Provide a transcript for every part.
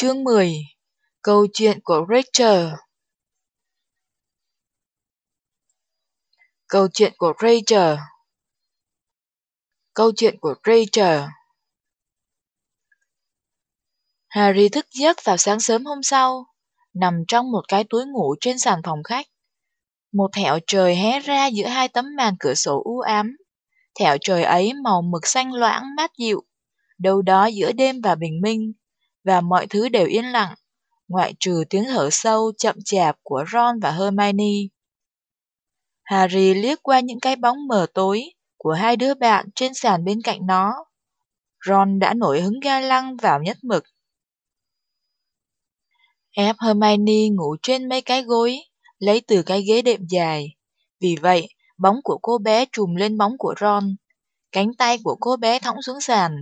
Chương 10 Câu chuyện của Rachel Câu chuyện của Rachel Câu chuyện của Rachel Harry thức giấc vào sáng sớm hôm sau, nằm trong một cái túi ngủ trên sàn phòng khách. Một thẻo trời hé ra giữa hai tấm màn cửa sổ u ám. Thẻo trời ấy màu mực xanh loãng mát dịu, đâu đó giữa đêm và bình minh, và mọi thứ đều yên lặng, ngoại trừ tiếng thở sâu chậm chạp của Ron và Hermione. Harry liếc qua những cái bóng mờ tối của hai đứa bạn trên sàn bên cạnh nó. Ron đã nổi hứng ga lăng vào nhất mực. Ép Hermione ngủ trên mấy cái gối, lấy từ cái ghế đệm dài. Vì vậy, bóng của cô bé trùm lên bóng của Ron. Cánh tay của cô bé thõng xuống sàn.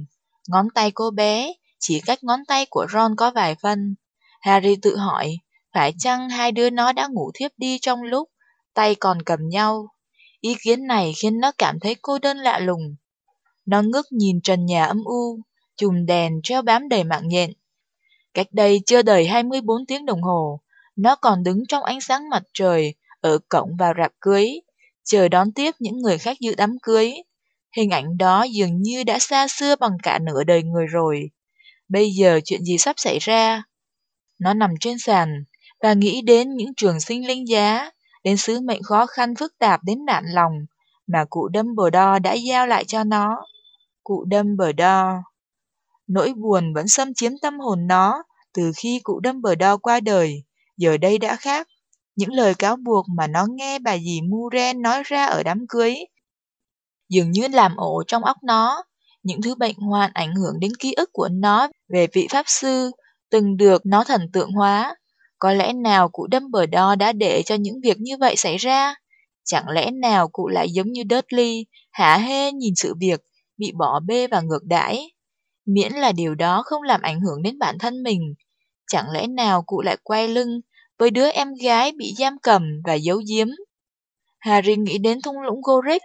Ngón tay cô bé chỉ cách ngón tay của Ron có vài phân. Harry tự hỏi, phải chăng hai đứa nó đã ngủ thiếp đi trong lúc tay còn cầm nhau? Ý kiến này khiến nó cảm thấy cô đơn lạ lùng. Nó ngước nhìn trần nhà âm u, chùm đèn treo bám đầy mạng nhện. Cách đây chưa đầy 24 tiếng đồng hồ, nó còn đứng trong ánh sáng mặt trời ở cổng vào rạp cưới, chờ đón tiếp những người khách dự đám cưới. Hình ảnh đó dường như đã xa xưa bằng cả nửa đời người rồi. Bây giờ chuyện gì sắp xảy ra? Nó nằm trên sàn và nghĩ đến những trường sinh linh giá, đến sứ mệnh khó khăn phức tạp đến nạn lòng mà cụ Dumbledore đã giao lại cho nó. Cụ Dumbledore. Nỗi buồn vẫn xâm chiếm tâm hồn nó từ khi cụ Dumbledore qua đời, giờ đây đã khác. Những lời cáo buộc mà nó nghe bà dì Muren nói ra ở đám cưới dường như làm ổ trong óc nó. Những thứ bệnh hoạn ảnh hưởng đến ký ức của nó về vị pháp sư từng được nó thần tượng hóa. Có lẽ nào cụ Dumbledore đã để cho những việc như vậy xảy ra? Chẳng lẽ nào cụ lại giống như Dudley, hả hê nhìn sự việc, bị bỏ bê và ngược đãi? Miễn là điều đó không làm ảnh hưởng đến bản thân mình. Chẳng lẽ nào cụ lại quay lưng với đứa em gái bị giam cầm và giấu giếm? Harry nghĩ đến thung lũng Gorick,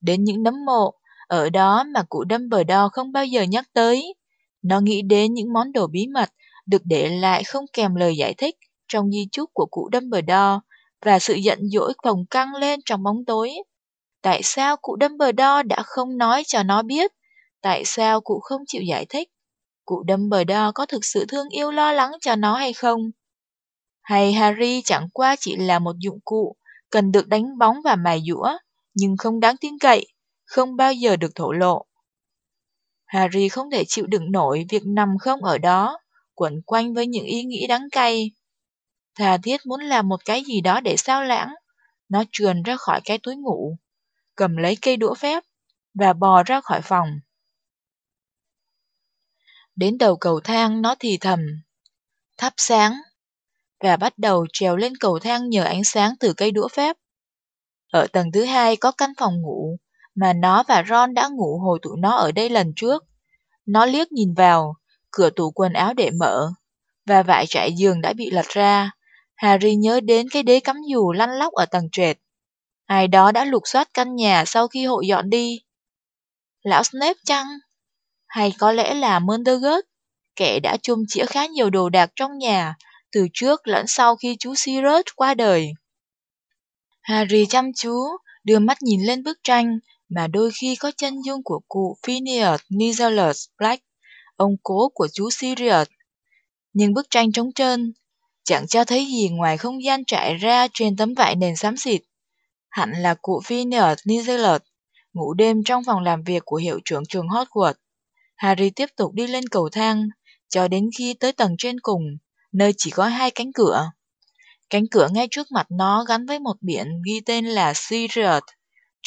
đến những nấm mộ, ở đó mà cụ Dumbledore không bao giờ nhắc tới. Nó nghĩ đến những món đồ bí mật được để lại không kèm lời giải thích trong di chúc của cụ Dumbledore và sự giận dỗi phồng căng lên trong bóng tối. Tại sao cụ Dumbledore đã không nói cho nó biết? Tại sao cụ không chịu giải thích? Cụ Dumbledore có thực sự thương yêu lo lắng cho nó hay không? Hay Harry chẳng qua chỉ là một dụng cụ, cần được đánh bóng và mài dũa, nhưng không đáng tin cậy, không bao giờ được thổ lộ. Harry không thể chịu đựng nổi việc nằm không ở đó, quẩn quanh với những ý nghĩ đắng cay. Thà thiết muốn làm một cái gì đó để sao lãng. Nó trườn ra khỏi cái túi ngủ, cầm lấy cây đũa phép và bò ra khỏi phòng. Đến đầu cầu thang nó thì thầm, thắp sáng, và bắt đầu trèo lên cầu thang nhờ ánh sáng từ cây đũa phép. Ở tầng thứ hai có căn phòng ngủ, mà nó và Ron đã ngủ hồi tụi nó ở đây lần trước. Nó liếc nhìn vào, cửa tủ quần áo để mở, và vải trải giường đã bị lật ra. Harry nhớ đến cái đế cắm dù lăn lóc ở tầng trệt. Ai đó đã lục soát căn nhà sau khi hội dọn đi. Lão Snape chăng? Hay có lẽ là Mundergut, kẻ đã chung chĩa khá nhiều đồ đạc trong nhà, từ trước lẫn sau khi chú Sirius qua đời. Harry chăm chú, đưa mắt nhìn lên bức tranh mà đôi khi có chân dung của cụ Phineas Nigelus Black, ông cố của chú Sirius. Nhưng bức tranh trống trơn, chẳng cho thấy gì ngoài không gian trải ra trên tấm vải nền xám xịt. Hẳn là cụ Phineas Nigelus, ngủ đêm trong phòng làm việc của hiệu trưởng trường Hogwarts. Harry tiếp tục đi lên cầu thang, cho đến khi tới tầng trên cùng, nơi chỉ có hai cánh cửa. Cánh cửa ngay trước mặt nó gắn với một biển ghi tên là Sirius.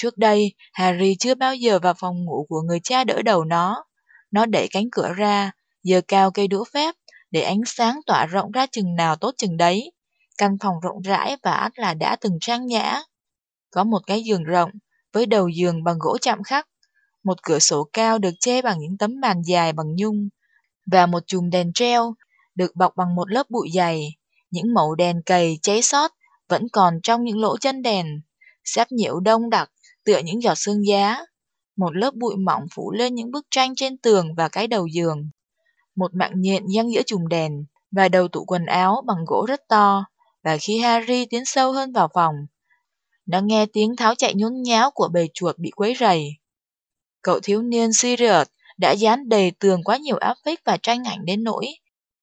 Trước đây, Harry chưa bao giờ vào phòng ngủ của người cha đỡ đầu nó. Nó đẩy cánh cửa ra, giơ cao cây đũa phép, để ánh sáng tỏa rộng ra chừng nào tốt chừng đấy. Căn phòng rộng rãi và ắt là đã từng trang nhã. Có một cái giường rộng, với đầu giường bằng gỗ chạm khắc. Một cửa sổ cao được che bằng những tấm màn dài bằng nhung. Và một chùm đèn treo, được bọc bằng một lớp bụi dày. Những mẩu đèn cầy cháy sót vẫn còn trong những lỗ chân đèn. Sáp nhiễu đông đặc, tựa những giọt sương giá. Một lớp bụi mỏng phủ lên những bức tranh trên tường và cái đầu giường. một mạng nhện giăng giữa chùm đèn và đầu tủ quần áo bằng gỗ rất to, và khi Harry tiến sâu hơn vào phòng, nó nghe tiếng tháo chạy nhốn nháo của bầy chuột bị quấy rầy. Cậu thiếu niên Sirius đã dán đầy tường quá nhiều áp phích và tranh ảnh đến nỗi.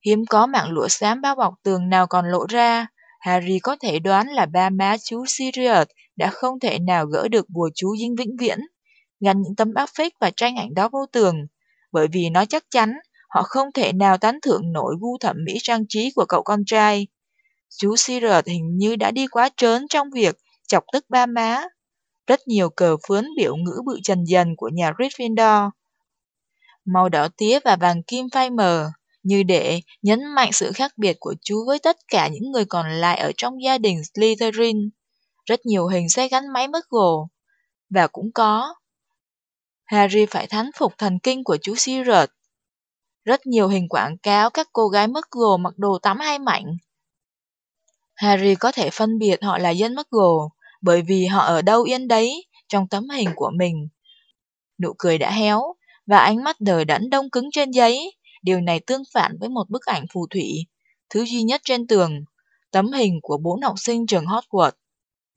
Hiếm có mạng lụa xám bao bọc tường nào còn lộ ra. Harry có thể đoán là ba má chú Sirius đã không thể nào gỡ được bùa chú dính vĩnh viễn, gắn những tấm áp phích và tranh ảnh đó vô tường, bởi vì nó chắc chắn họ không thể nào tán thưởng nổi gu thẩm mỹ trang trí của cậu con trai. Chú Sirius hình như đã đi quá trớn trong việc chọc tức ba má. Rất nhiều cờ phướn biểu ngữ bự trần dần của nhà Gryffindor. Màu đỏ tía và vàng kim phai mờ, như để nhấn mạnh sự khác biệt của chú với tất cả những người còn lại ở trong gia đình Slytherin. Rất nhiều hình xe gắn máy mất gồ. Và cũng có. Harry phải thán phục thần kinh của chú Sirius. Rất nhiều hình quảng cáo các cô gái mất gồ mặc đồ tắm hay mạnh. Harry có thể phân biệt họ là dân mất gồ bởi vì họ ở đâu yên đấy trong tấm hình của mình. Nụ cười đã héo, và ánh mắt đờ đẫn đông cứng trên giấy. Điều này tương phản với một bức ảnh phù thủy, thứ duy nhất trên tường, tấm hình của bốn học sinh trường Hogwarts,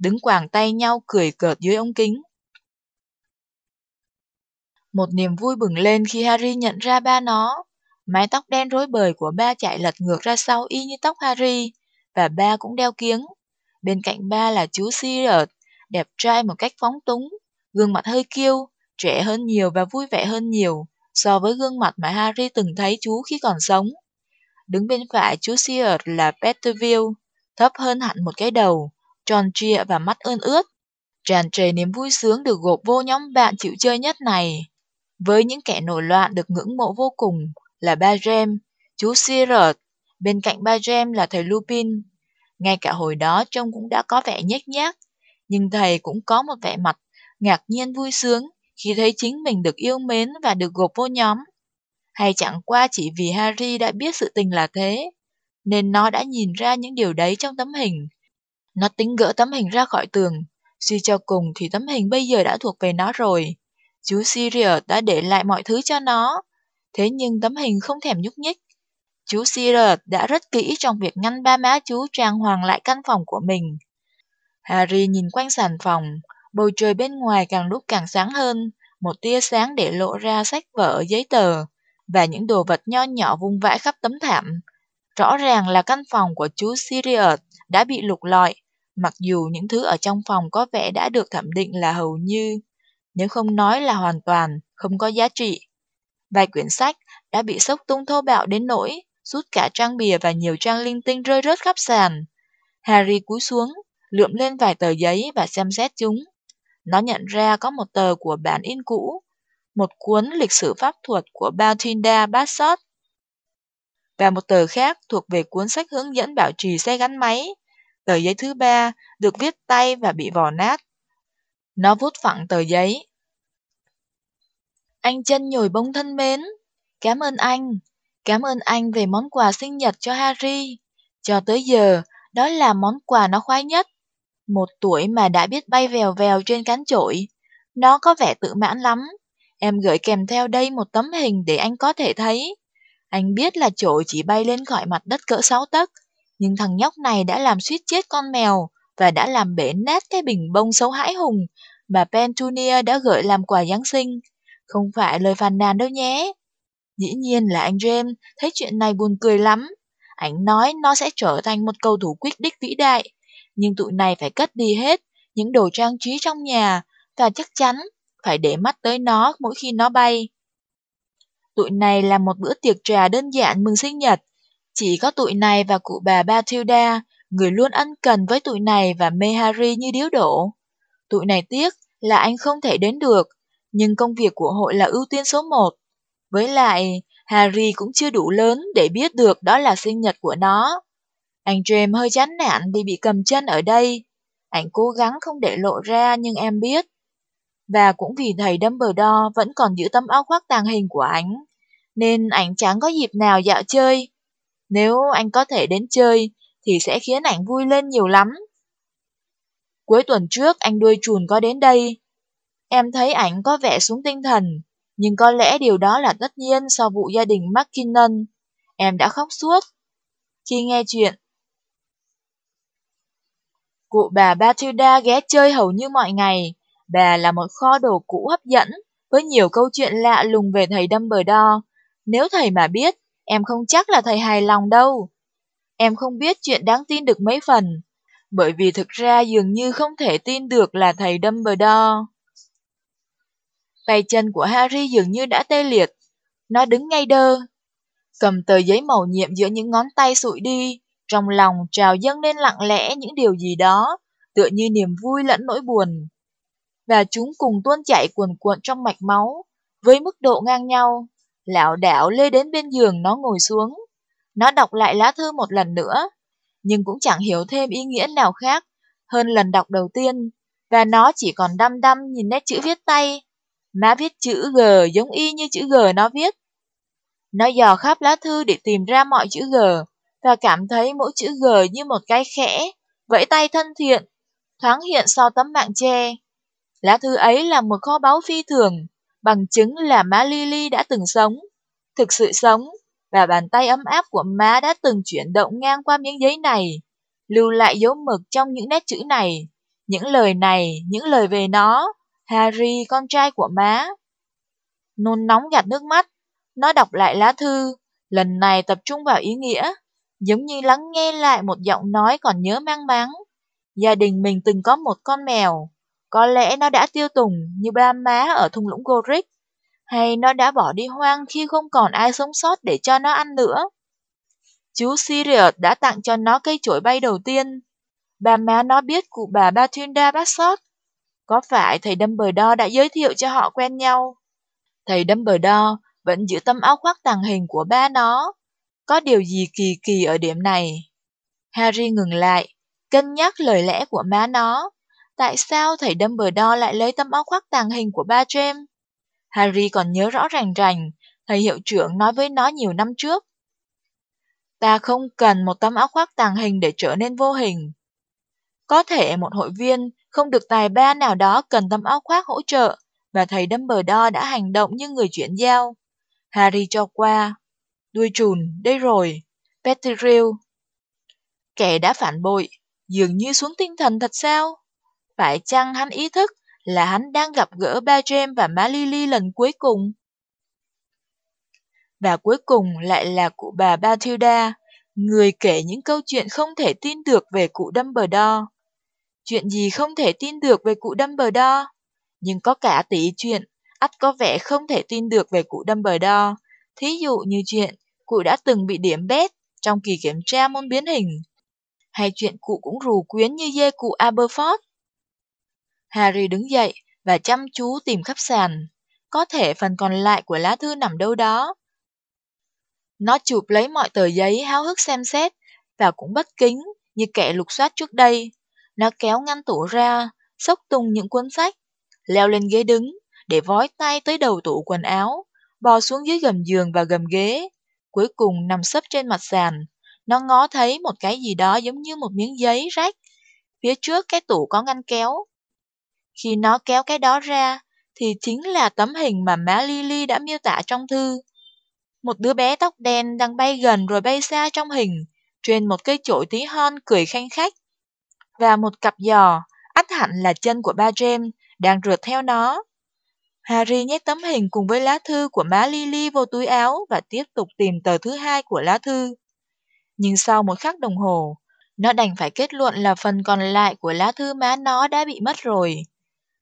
đứng quàng tay nhau cười cợt dưới ống kính. Một niềm vui bừng lên khi Harry nhận ra ba nó. Mái tóc đen rối bời của ba chạy lật ngược ra sau y như tóc Harry, và ba cũng đeo kiếng. Bên cạnh ba là chú Sirius, đẹp trai một cách phóng túng, gương mặt hơi kiêu, trẻ hơn nhiều và vui vẻ hơn nhiều so với gương mặt mà Harry từng thấy chú khi còn sống. Đứng bên phải chú Sirius là Petterville, thấp hơn hẳn một cái đầu, tròn trịa và mắt ơn ướt. Tràn trề niềm vui sướng được gộp vô nhóm bạn chịu chơi nhất này. Với những kẻ nổi loạn được ngưỡng mộ vô cùng là ba Jem, chú Sirot, bên cạnh ba Jem là thầy Lupin, ngay cả hồi đó trông cũng đã có vẻ nhếch nhác, nhưng thầy cũng có một vẻ mặt ngạc nhiên vui sướng khi thấy chính mình được yêu mến và được gộp vô nhóm. Hay chẳng qua chỉ vì Harry đã biết sự tình là thế, nên nó đã nhìn ra những điều đấy trong tấm hình. Nó tính gỡ tấm hình ra khỏi tường, suy cho cùng thì tấm hình bây giờ đã thuộc về nó rồi. Chú Sirius đã để lại mọi thứ cho nó, thế nhưng tấm hình không thèm nhúc nhích. Chú Sirius đã rất kỹ trong việc ngăn ba má chú trang hoàng lại căn phòng của mình. Harry nhìn quanh sàn phòng, bầu trời bên ngoài càng lúc càng sáng hơn, một tia sáng để lộ ra sách vở, giấy tờ, và những đồ vật nho nhỏ vung vãi khắp tấm thảm. Rõ ràng là căn phòng của chú Sirius đã bị lục lọi, mặc dù những thứ ở trong phòng có vẻ đã được thẩm định là hầu như, nếu không nói là hoàn toàn, không có giá trị. Vài quyển sách đã bị sốc tung thô bạo đến nỗi rút cả trang bìa và nhiều trang linh tinh rơi rớt khắp sàn. Harry cúi xuống, lượm lên vài tờ giấy và xem xét chúng. Nó nhận ra có một tờ của bản in cũ, một cuốn lịch sử pháp thuật của Bathinda Bassot, và một tờ khác thuộc về cuốn sách hướng dẫn bảo trì xe gắn máy. Tờ giấy thứ ba được viết tay và bị vò nát. Nó vút phẳng tờ giấy. Anh chân nhồi bông thân mến, cảm ơn anh, cảm ơn anh về món quà sinh nhật cho Harry. Cho tới giờ, đó là món quà nó khoái nhất. Một tuổi mà đã biết bay vèo vèo trên cán chổi. Nó có vẻ tự mãn lắm. Em gửi kèm theo đây một tấm hình để anh có thể thấy. Anh biết là chổi chỉ bay lên khỏi mặt đất cỡ 6 tấc, nhưng thằng nhóc này đã làm suýt chết con mèo và đã làm bể nát cái bình bông xấu hãi hùng mà Petunia đã gửi làm quà Giáng sinh. Không phải lời phàn nàn đâu nhé. Dĩ nhiên là anh James thấy chuyện này buồn cười lắm. Anh nói nó sẽ trở thành một cầu thủ quyết đích vĩ đại, nhưng tụi này phải cất đi hết những đồ trang trí trong nhà và chắc chắn phải để mắt tới nó mỗi khi nó bay. Tụi này làm một bữa tiệc trà đơn giản mừng sinh nhật. Chỉ có tụi này và cụ bà Bathilda, người luôn ân cần với tụi này và mê Harry như điếu đổ. Tụi này tiếc là anh không thể đến được, nhưng công việc của hội là ưu tiên số một. Với lại, Harry cũng chưa đủ lớn để biết được đó là sinh nhật của nó. Anh James hơi chán nản vì bị cầm chân ở đây. Anh cố gắng không để lộ ra nhưng em biết. Và cũng vì thầy Dumbledore vẫn còn giữ tấm áo khoác tàng hình của anh, nên anh chẳng có dịp nào dạo chơi. Nếu anh có thể đến chơi, thì sẽ khiến ảnh vui lên nhiều lắm. Cuối tuần trước anh đuôi chùn có đến đây. Em thấy ảnh có vẻ xuống tinh thần, nhưng có lẽ điều đó là tất nhiên sau vụ gia đình McKinnon Em đã khóc suốt. Khi nghe chuyện, cụ bà Bathilda ghé chơi hầu như mọi ngày. Bà là một kho đồ cũ hấp dẫn, với nhiều câu chuyện lạ lùng về thầy Dumbledore. Nếu thầy mà biết, em không chắc là thầy hài lòng đâu. Em không biết chuyện đáng tin được mấy phần, bởi vì thực ra dường như không thể tin được là thầy Dumbledore. Tay chân của Harry dường như đã tê liệt. Nó đứng ngay đơ, cầm tờ giấy màu nhiệm giữa những ngón tay sụi đi, trong lòng trào dâng lên lặng lẽ những điều gì đó, tựa như niềm vui lẫn nỗi buồn. Và chúng cùng tuôn chảy cuồn cuộn trong mạch máu, với mức độ ngang nhau. Lão đảo lê đến bên giường nó ngồi xuống. Nó đọc lại lá thư một lần nữa, nhưng cũng chẳng hiểu thêm ý nghĩa nào khác hơn lần đọc đầu tiên, và nó chỉ còn đăm đăm nhìn nét chữ viết tay. Má viết chữ G giống y như chữ G nó viết. Nó dò khắp lá thư để tìm ra mọi chữ G, và cảm thấy mỗi chữ G như một cái khẽ, vẫy tay thân thiện, thoáng hiện sau tấm mạng che. Lá thư ấy là một kho báu phi thường, bằng chứng là má Lily đã từng sống, thực sự sống, và bàn tay ấm áp của má đã từng chuyển động ngang qua miếng giấy này, lưu lại dấu mực trong những nét chữ này, những lời này, những lời về nó, Harry, con trai của má. Nôn nóng gạt nước mắt, nó đọc lại lá thư, lần này tập trung vào ý nghĩa, giống như lắng nghe lại một giọng nói còn nhớ mang máng. Gia đình mình từng có một con mèo, có lẽ nó đã tiêu tùng như ba má ở thung lũng Gorick, hay nó đã bỏ đi hoang khi không còn ai sống sót để cho nó ăn nữa. Chú Sirius đã tặng cho nó cây chổi bay đầu tiên. Ba má nó biết cụ bà Bathilda Bassot. Có phải thầy Dumbledore đã giới thiệu cho họ quen nhau? Thầy Dumbledore vẫn giữ tấm áo khoác tàng hình của ba nó. Có điều gì kỳ kỳ ở điểm này? Harry ngừng lại, cân nhắc lời lẽ của má nó. Tại sao thầy Dumbledore lại lấy tấm áo khoác tàng hình của ba James? Harry còn nhớ rõ ràng rành, thầy hiệu trưởng nói với nó nhiều năm trước. Ta không cần một tấm áo khoác tàng hình để trở nên vô hình. Có thể một hội viên không được tài ba nào đó cần tấm áo khoác hỗ trợ, và thầy Dumbledore đã hành động như người chuyển giao. Harry cho qua. Đuôi trùn, đây rồi. Pettigrew. Kẻ đã phản bội, dường như xuống tinh thần thật sao? Phải chăng hắn ý thức là hắn đang gặp gỡ ba James và Malili lần cuối cùng? Và cuối cùng lại là cụ bà Bathilda, người kể những câu chuyện không thể tin được về cụ Dumbledore. Chuyện gì không thể tin được về cụ Dumbledore? Nhưng có cả tỷ chuyện, ắt có vẻ không thể tin được về cụ Dumbledore. Thí dụ như chuyện cụ đã từng bị điểm bét trong kỳ kiểm tra môn biến hình. Hay chuyện cụ cũng rù quyến như dê cụ Aberforth. Harry đứng dậy và chăm chú tìm khắp sàn. Có thể phần còn lại của lá thư nằm đâu đó. Nó chụp lấy mọi tờ giấy háo hức xem xét và cũng bất kính như kẻ lục soát trước đây. Nó kéo ngăn tủ ra, xốc tung những cuốn sách, leo lên ghế đứng để vói tay tới đầu tủ quần áo, bò xuống dưới gầm giường và gầm ghế. Cuối cùng nằm sấp trên mặt sàn, nó ngó thấy một cái gì đó giống như một miếng giấy rách. Phía trước cái tủ có ngăn kéo. Khi nó kéo cái đó ra, thì chính là tấm hình mà má Lily đã miêu tả trong thư. Một đứa bé tóc đen đang bay gần rồi bay xa trong hình, trên một cây chổi tí hon cười khanh khách. Và một cặp giò, ắt hẳn là chân của ba James, đang rượt theo nó. Harry nhét tấm hình cùng với lá thư của má Lily vô túi áo và tiếp tục tìm tờ thứ hai của lá thư. Nhưng sau một khắc đồng hồ, nó đành phải kết luận là phần còn lại của lá thư má nó đã bị mất rồi.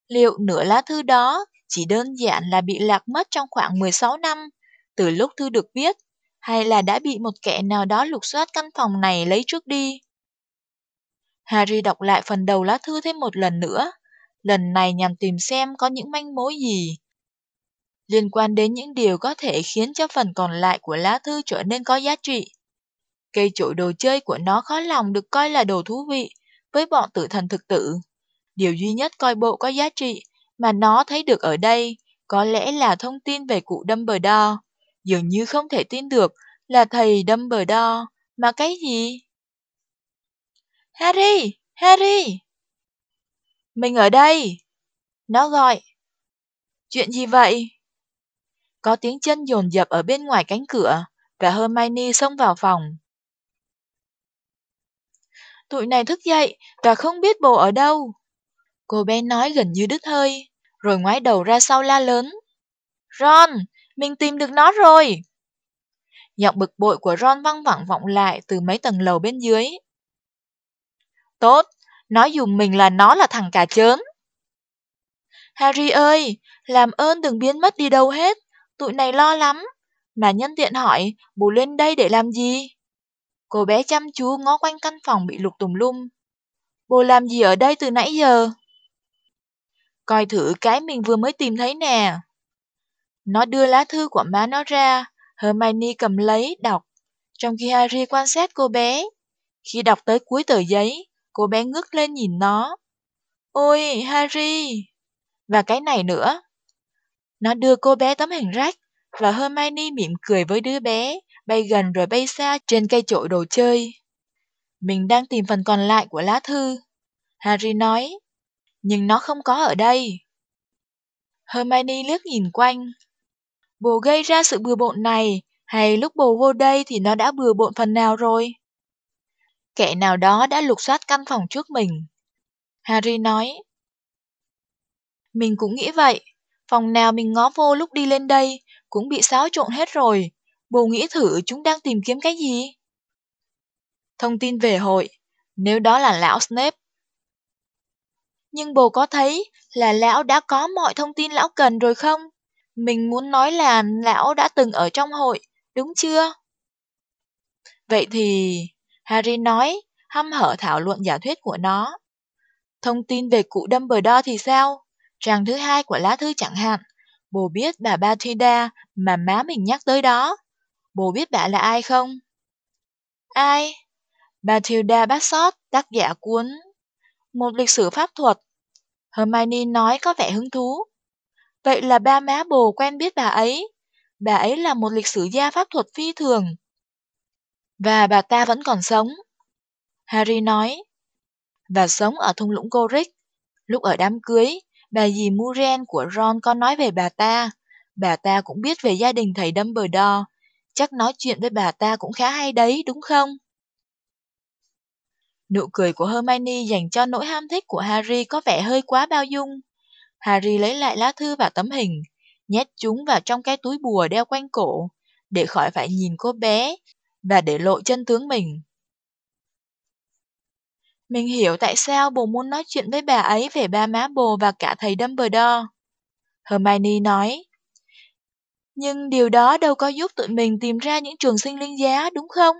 Liệu nửa lá thư đó chỉ đơn giản là bị lạc mất trong khoảng 16 năm từ lúc thư được viết, hay là đã bị một kẻ nào đó lục soát căn phòng này lấy trước đi? Harry đọc lại phần đầu lá thư thêm một lần nữa, lần này nhằm tìm xem có những manh mối gì liên quan đến những điều có thể khiến cho phần còn lại của lá thư trở nên có giá trị. Cây chổi đồ chơi của nó khó lòng được coi là đồ thú vị với bọn tử thần thực tử. Điều duy nhất coi bộ có giá trị mà nó thấy được ở đây có lẽ là thông tin về cụ Dumbledore. Dường như không thể tin được là thầy Dumbledore, mà cái gì? Harry! Harry! Mình ở đây! Nó gọi. Chuyện gì vậy? Có tiếng chân dồn dập ở bên ngoài cánh cửa, và Hermione xông vào phòng. Tụi này thức dậy và không biết bồ ở đâu. Cô bé nói gần như đứt hơi, rồi ngoái đầu ra sau la lớn. Ron, mình tìm được nó rồi. Giọng bực bội của Ron văng vẳng vọng lại từ mấy tầng lầu bên dưới. Tốt, nói dùm mình là nó là thằng cà chớn. Harry ơi, làm ơn đừng biến mất đi đâu hết, tụi này lo lắm. Mà nhân tiện hỏi, bố lên đây để làm gì? Cô bé chăm chú ngó quanh căn phòng bị lục tùm lum. Bố làm gì ở đây từ nãy giờ? Coi thử cái mình vừa mới tìm thấy nè. Nó đưa lá thư của má nó ra, Hermione cầm lấy, đọc, trong khi Harry quan sát cô bé. Khi đọc tới cuối tờ giấy, cô bé ngước lên nhìn nó. Ôi, Harry! Và cái này nữa. Nó đưa cô bé tấm hình rách, và Hermione mỉm cười với đứa bé, bay gần rồi bay xa trên cây chổi đồ chơi. Mình đang tìm phần còn lại của lá thư. Harry nói, nhưng nó không có ở đây. Hermione liếc nhìn quanh. Bồ gây ra sự bừa bộn này, hay lúc bồ vô đây thì nó đã bừa bộn phần nào rồi? Kẻ nào đó đã lục soát căn phòng trước mình. Harry nói. Mình cũng nghĩ vậy, phòng nào mình ngó vô lúc đi lên đây cũng bị xáo trộn hết rồi. Bồ nghĩ thử chúng đang tìm kiếm cái gì? Thông tin về hội, nếu đó là lão Snape. Nhưng bồ có thấy là lão đã có mọi thông tin lão cần rồi không? Mình muốn nói là lão đã từng ở trong hội, đúng chưa? Vậy thì, Harry nói, hăm hở thảo luận giả thuyết của nó. Thông tin về cụ Dumbledore thì sao? Trang thứ hai của lá thư chẳng hạn. Bồ biết bà Bathilda mà má mình nhắc tới đó. Bồ biết bà là ai không? Ai? Bathilda Bassot, tác giả cuốn một lịch sử pháp thuật. Hermione nói có vẻ hứng thú. Vậy là ba má bồ quen biết bà ấy. Bà ấy là một lịch sử gia pháp thuật phi thường. Và bà ta vẫn còn sống. Harry nói. Và sống ở thung lũng Coric. Lúc ở đám cưới, bà dì Muren của Ron có nói về bà ta. Bà ta cũng biết về gia đình thầy Dumbledore. Chắc nói chuyện với bà ta cũng khá hay đấy, đúng không? Nụ cười của Hermione dành cho nỗi ham thích của Harry có vẻ hơi quá bao dung. Harry lấy lại lá thư và tấm hình, nhét chúng vào trong cái túi bùa đeo quanh cổ, để khỏi phải nhìn cô bé, và để lộ chân tướng mình. Mình hiểu tại sao bồ muốn nói chuyện với bà ấy về ba má bồ và cả thầy Dumbledore. Hermione nói. Nhưng điều đó đâu có giúp tụi mình tìm ra những trường sinh linh giá, đúng không?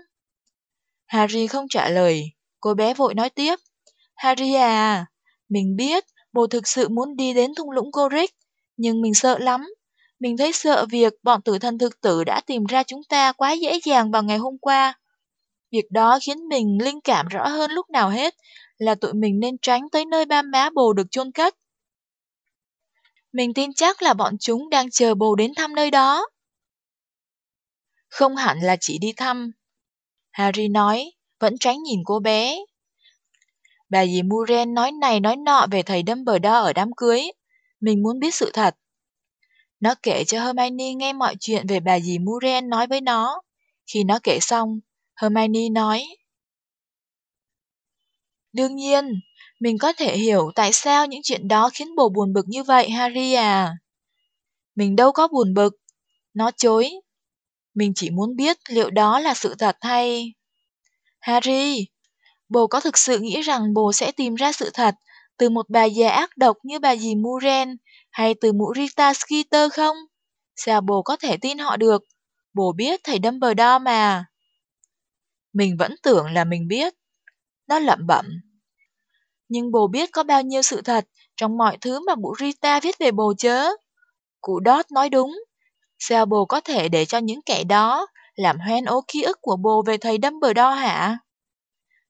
Harry không trả lời, cô bé vội nói tiếp. Harry à, mình biết bồ thực sự muốn đi đến thung lũng Gorick, nhưng mình sợ lắm. Mình thấy sợ việc bọn tử thần thực tử đã tìm ra chúng ta quá dễ dàng vào ngày hôm qua. Việc đó khiến mình linh cảm rõ hơn lúc nào hết là tụi mình nên tránh tới nơi ba má bồ được chôn cất. Mình tin chắc là bọn chúng đang chờ bồ đến thăm nơi đó. Không hẳn là chỉ đi thăm. Harry nói, vẫn tránh nhìn cô bé. Bà dì Muren nói này nói nọ về thầy Dumbledore ở đám cưới. Mình muốn biết sự thật. Nó kể cho Hermione nghe mọi chuyện về bà dì Muren nói với nó. Khi nó kể xong, Hermione nói. Đương nhiên, mình có thể hiểu tại sao những chuyện đó khiến bồ buồn bực như vậy, Harry à. Mình đâu có buồn bực. Nó chối. Mình chỉ muốn biết liệu đó là sự thật hay... Harry, bồ có thực sự nghĩ rằng bồ sẽ tìm ra sự thật từ một bà già ác độc như bà dì Muren hay từ mụ Rita Skeeter không? Sao bồ có thể tin họ được? Bồ biết thầy Dumbledore mà. Mình vẫn tưởng là mình biết. Nó lẩm bẩm. Nhưng bồ biết có bao nhiêu sự thật trong mọi thứ mà mụ Rita viết về bồ chớ. Cụ Dot nói đúng. Sao bồ có thể để cho những kẻ đó làm hoen ố ký ức của bồ về thầy Dumbledore hả?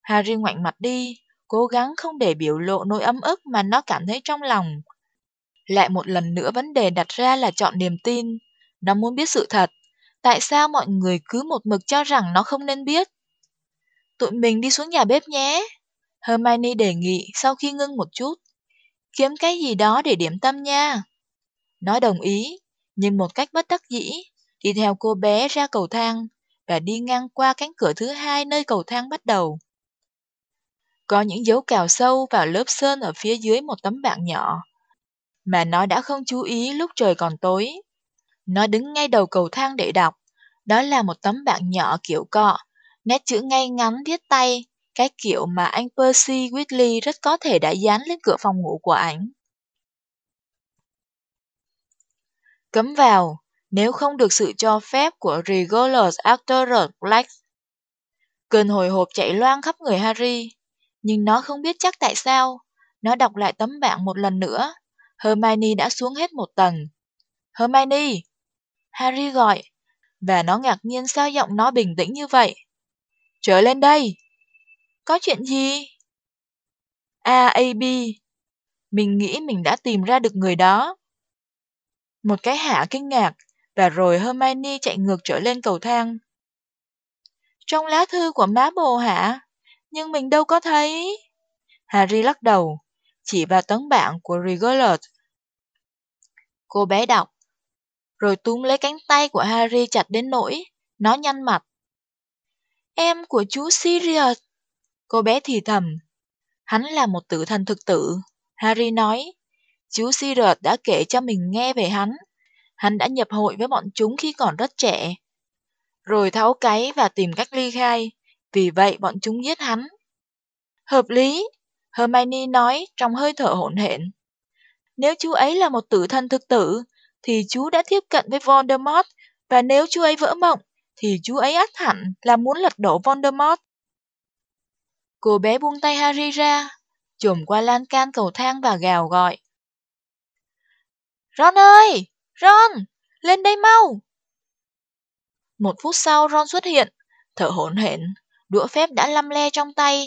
Harry ngoảnh mặt đi, cố gắng không để biểu lộ nỗi ấm ức mà nó cảm thấy trong lòng. Lại một lần nữa vấn đề đặt ra là chọn niềm tin. Nó muốn biết sự thật. Tại sao mọi người cứ một mực cho rằng nó không nên biết? Tụi mình đi xuống nhà bếp nhé. Hermione đề nghị sau khi ngưng một chút. Kiếm cái gì đó để điểm tâm nha. Nó đồng ý, nhưng một cách bất đắc dĩ, đi theo cô bé ra cầu thang. và đi ngang qua cánh cửa thứ hai nơi cầu thang bắt đầu. Có những dấu cào sâu vào lớp sơn ở phía dưới một tấm bảng nhỏ, mà nó đã không chú ý lúc trời còn tối. Nó đứng ngay đầu cầu thang để đọc. Đó là một tấm bảng nhỏ kiểu cọ, nét chữ ngay ngắn viết tay, cái kiểu mà anh Percy Whitley rất có thể đã dán lên cửa phòng ngủ của ảnh. Cấm vào, nếu không được sự cho phép của Regulus Arcturus Black. Cơn hồi hộp chạy loang khắp người Harry, nhưng nó không biết chắc tại sao. Nó đọc lại tấm bảng một lần nữa. Hermione đã xuống hết một tầng. Hermione! Harry gọi, và nó ngạc nhiên sao giọng nó bình tĩnh như vậy. Trở lên đây! Có chuyện gì? A, A, B. Mình nghĩ mình đã tìm ra được người đó. Một cái hạ kinh ngạc, và rồi Hermione chạy ngược trở lên cầu thang. Trong lá thư của má bồ hả? Nhưng mình đâu có thấy. Harry lắc đầu, chỉ vào tấm bảng của Regulus. Cô bé đọc, rồi túm lấy cánh tay của Harry chặt đến nỗi, nó nhăn mặt. Em của chú Sirius. Cô bé thì thầm. Hắn là một tử thần thực tử. Harry nói, chú Sirius đã kể cho mình nghe về hắn. Hắn đã nhập hội với bọn chúng khi còn rất trẻ. Rồi tháo cái và tìm cách ly khai. Vì vậy bọn chúng giết hắn. Hợp lý, Hermione nói trong hơi thở hỗn hển. Nếu chú ấy là một tử thân thực tử, thì chú đã tiếp cận với Voldemort, và nếu chú ấy vỡ mộng, thì chú ấy ắt hẳn là muốn lật đổ Voldemort. Cô bé buông tay Harry ra, chồm qua lan can cầu thang và gào gọi. Ron ơi! Ron! Lên đây mau! Một phút sau Ron xuất hiện, thở hổn hển, đũa phép đã lăm le trong tay.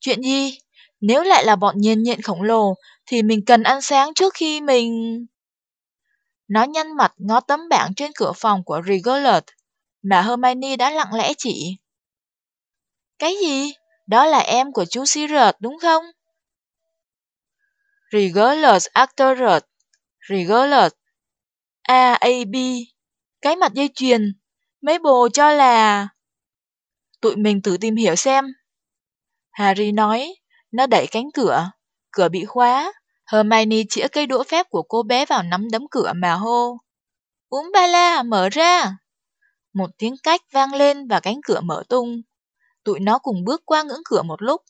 Chuyện gì? Nếu lại là bọn nhiên nhện khổng lồ, thì mình cần ăn sáng trước khi mình... Nó nhăn mặt ngó tấm bảng trên cửa phòng của Regulus, mà Hermione đã lặng lẽ chỉ. Cái gì? Đó là em của chú Sirius đúng không? Regulus Actorot Regulus. AAB, Cái mặt dây chuyền. Mấy bồ cho là... Tụi mình thử tìm hiểu xem. Harry nói, nó đẩy cánh cửa. Cửa bị khóa. Hermione chĩa cây đũa phép của cô bé vào nắm đấm cửa mà hô. Úm ba la, mở ra. Một tiếng cách vang lên và cánh cửa mở tung. Tụi nó cùng bước qua ngưỡng cửa một lúc,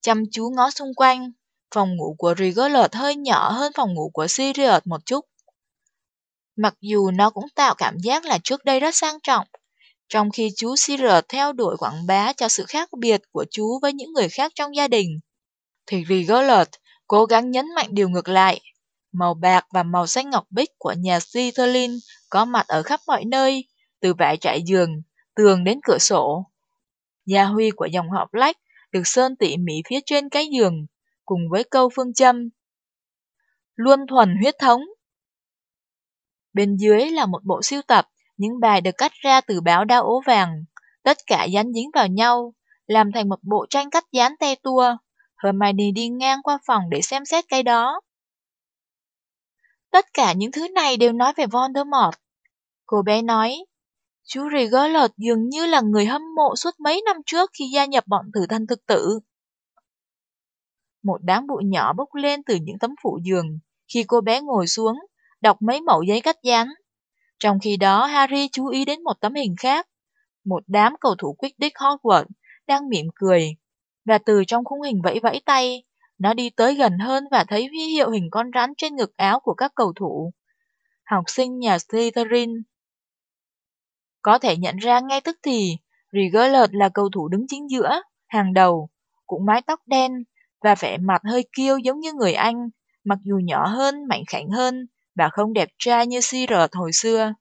chăm chú ngó xung quanh. Phòng ngủ của Rigolot hơi nhỏ hơn phòng ngủ của Sirius một chút. Mặc dù nó cũng tạo cảm giác là trước đây rất sang trọng, trong khi chú Sirius theo đuổi quảng bá cho sự khác biệt của chú với những người khác trong gia đình, thì Regulus cố gắng nhấn mạnh điều ngược lại. Màu bạc và màu xanh ngọc bích của nhà Slytherin có mặt ở khắp mọi nơi, từ vải trải giường, tường đến cửa sổ. Gia huy của dòng họ Black được sơn tỉ mỉ phía trên cái giường, cùng với câu phương châm. Luôn thuần huyết thống. Bên dưới là một bộ siêu tập, những bài được cắt ra từ báo đa ố vàng, tất cả dán dính vào nhau, làm thành một bộ tranh cắt dán te tua. Hermione đi ngang qua phòng để xem xét cái đó. Tất cả những thứ này đều nói về Voldemort. Cô bé nói, chú Rigolot dường như là người hâm mộ suốt mấy năm trước khi gia nhập bọn tử thân thực tử. Một đám bụi nhỏ bốc lên từ những tấm phủ giường khi cô bé ngồi xuống, đọc mấy mẫu giấy cắt dán. Trong khi đó, Harry chú ý đến một tấm hình khác. Một đám cầu thủ quyết đích Hogwarts đang mỉm cười, và từ trong khung hình vẫy vẫy tay, nó đi tới gần hơn và thấy huy hiệu hình con rắn trên ngực áo của các cầu thủ. Học sinh nhà Slytherin. Có thể nhận ra ngay tức thì, Regulus là cầu thủ đứng chính giữa, hàng đầu, cũng mái tóc đen và vẻ mặt hơi kiêu giống như người Anh, mặc dù nhỏ hơn, mạnh khảnh hơn và không đẹp trai như Sirot hồi xưa.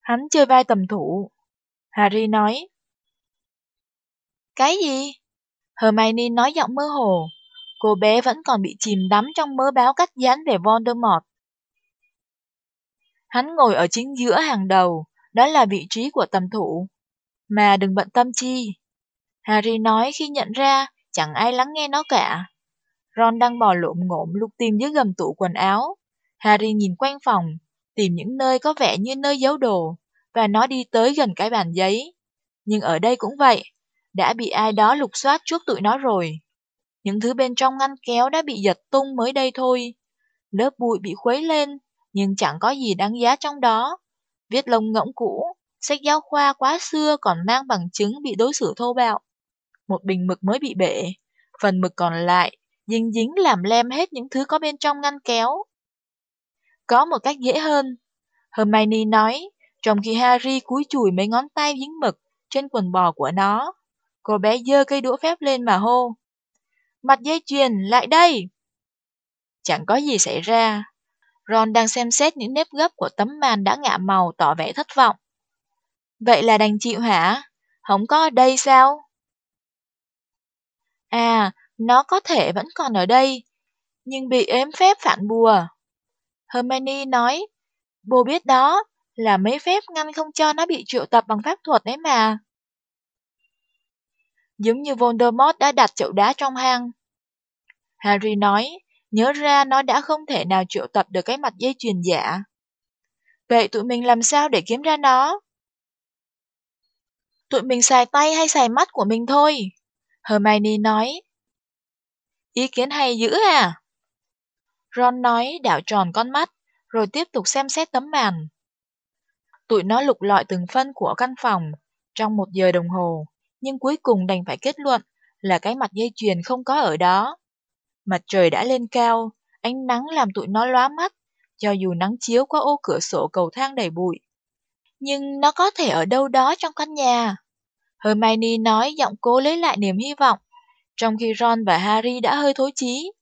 Hắn chơi vai tầm thủ. Harry nói, cái gì? Hermione nói giọng mơ hồ. Cô bé vẫn còn bị chìm đắm trong mớ báo cắt dán về Voldemort. Hắn ngồi ở chính giữa hàng đầu, đó là vị trí của tầm thủ. Mà đừng bận tâm chi. Harry nói khi nhận ra chẳng ai lắng nghe nó cả. Ron đang bò lộn ngộm lục tìm dưới gầm tủ quần áo. Harry nhìn quanh phòng, tìm những nơi có vẻ như nơi giấu đồ, và nó đi tới gần cái bàn giấy. Nhưng ở đây cũng vậy, đã bị ai đó lục soát trước tụi nó rồi. Những thứ bên trong ngăn kéo đã bị giật tung mới đây thôi. Lớp bụi bị khuấy lên, nhưng chẳng có gì đáng giá trong đó. Viết lông ngỗng cũ, sách giáo khoa quá xưa còn mang bằng chứng bị đối xử thô bạo. Một bình mực mới bị bể, phần mực còn lại dính dính làm lem hết những thứ có bên trong ngăn kéo. Có một cách dễ hơn. Hermione nói, trong khi Harry cúi chùi mấy ngón tay dính mực trên quần bò của nó. Cô bé dơ cây đũa phép lên mà hô. Mặt dây chuyền, lại đây! Chẳng có gì xảy ra. Ron đang xem xét những nếp gấp của tấm màn đã ngả màu tỏ vẻ thất vọng. Vậy là đành chịu hả? Không có ở đây sao? À, nó có thể vẫn còn ở đây, nhưng bị ếm phép phản bùa. Hermione nói, bố biết đó, là mấy phép ngăn không cho nó bị triệu tập bằng pháp thuật đấy mà. Giống như Voldemort đã đặt chậu đá trong hang. Harry nói, nhớ ra nó đã không thể nào triệu tập được cái mặt dây chuyền giả. Vậy tụi mình làm sao để kiếm ra nó? Tụi mình xài tay hay xài mắt của mình thôi. Hermione nói. Ý kiến hay dữ à? Ron nói đảo tròn con mắt, rồi tiếp tục xem xét tấm màn. Tụi nó lục lọi từng phân của căn phòng trong một giờ đồng hồ, nhưng cuối cùng đành phải kết luận là cái mặt dây chuyền không có ở đó. Mặt trời đã lên cao, ánh nắng làm tụi nó lóa mắt, cho dù nắng chiếu qua ô cửa sổ cầu thang đầy bụi. Nhưng nó có thể ở đâu đó trong căn nhà. Hermione nói giọng cố lấy lại niềm hy vọng, trong khi Ron và Harry đã hơi thối chí.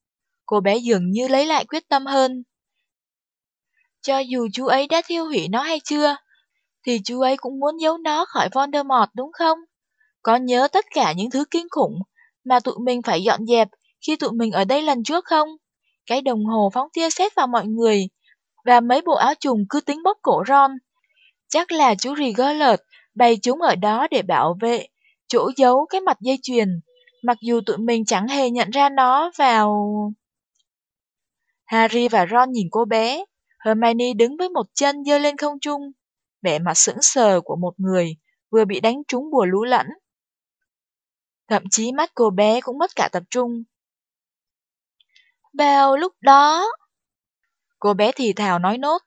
Cô bé dường như lấy lại quyết tâm hơn. Cho dù chú ấy đã thiêu hủy nó hay chưa, thì chú ấy cũng muốn giấu nó khỏi Voldemort đúng không? Có nhớ tất cả những thứ kinh khủng mà tụi mình phải dọn dẹp khi tụi mình ở đây lần trước không? Cái đồng hồ phóng tia sét vào mọi người và mấy bộ áo trùng cứ tính bóp cổ Ron. Chắc là chú Rigolert bày chúng ở đó để bảo vệ chỗ giấu cái mặt dây chuyền, mặc dù tụi mình chẳng hề nhận ra nó vào... Harry và Ron nhìn cô bé, Hermione đứng với một chân giơ lên không trung, vẻ mặt sững sờ của một người vừa bị đánh trúng bùa lú lẫn. Thậm chí mắt cô bé cũng mất cả tập trung. Vào lúc đó... Cô bé thì thào nói nốt.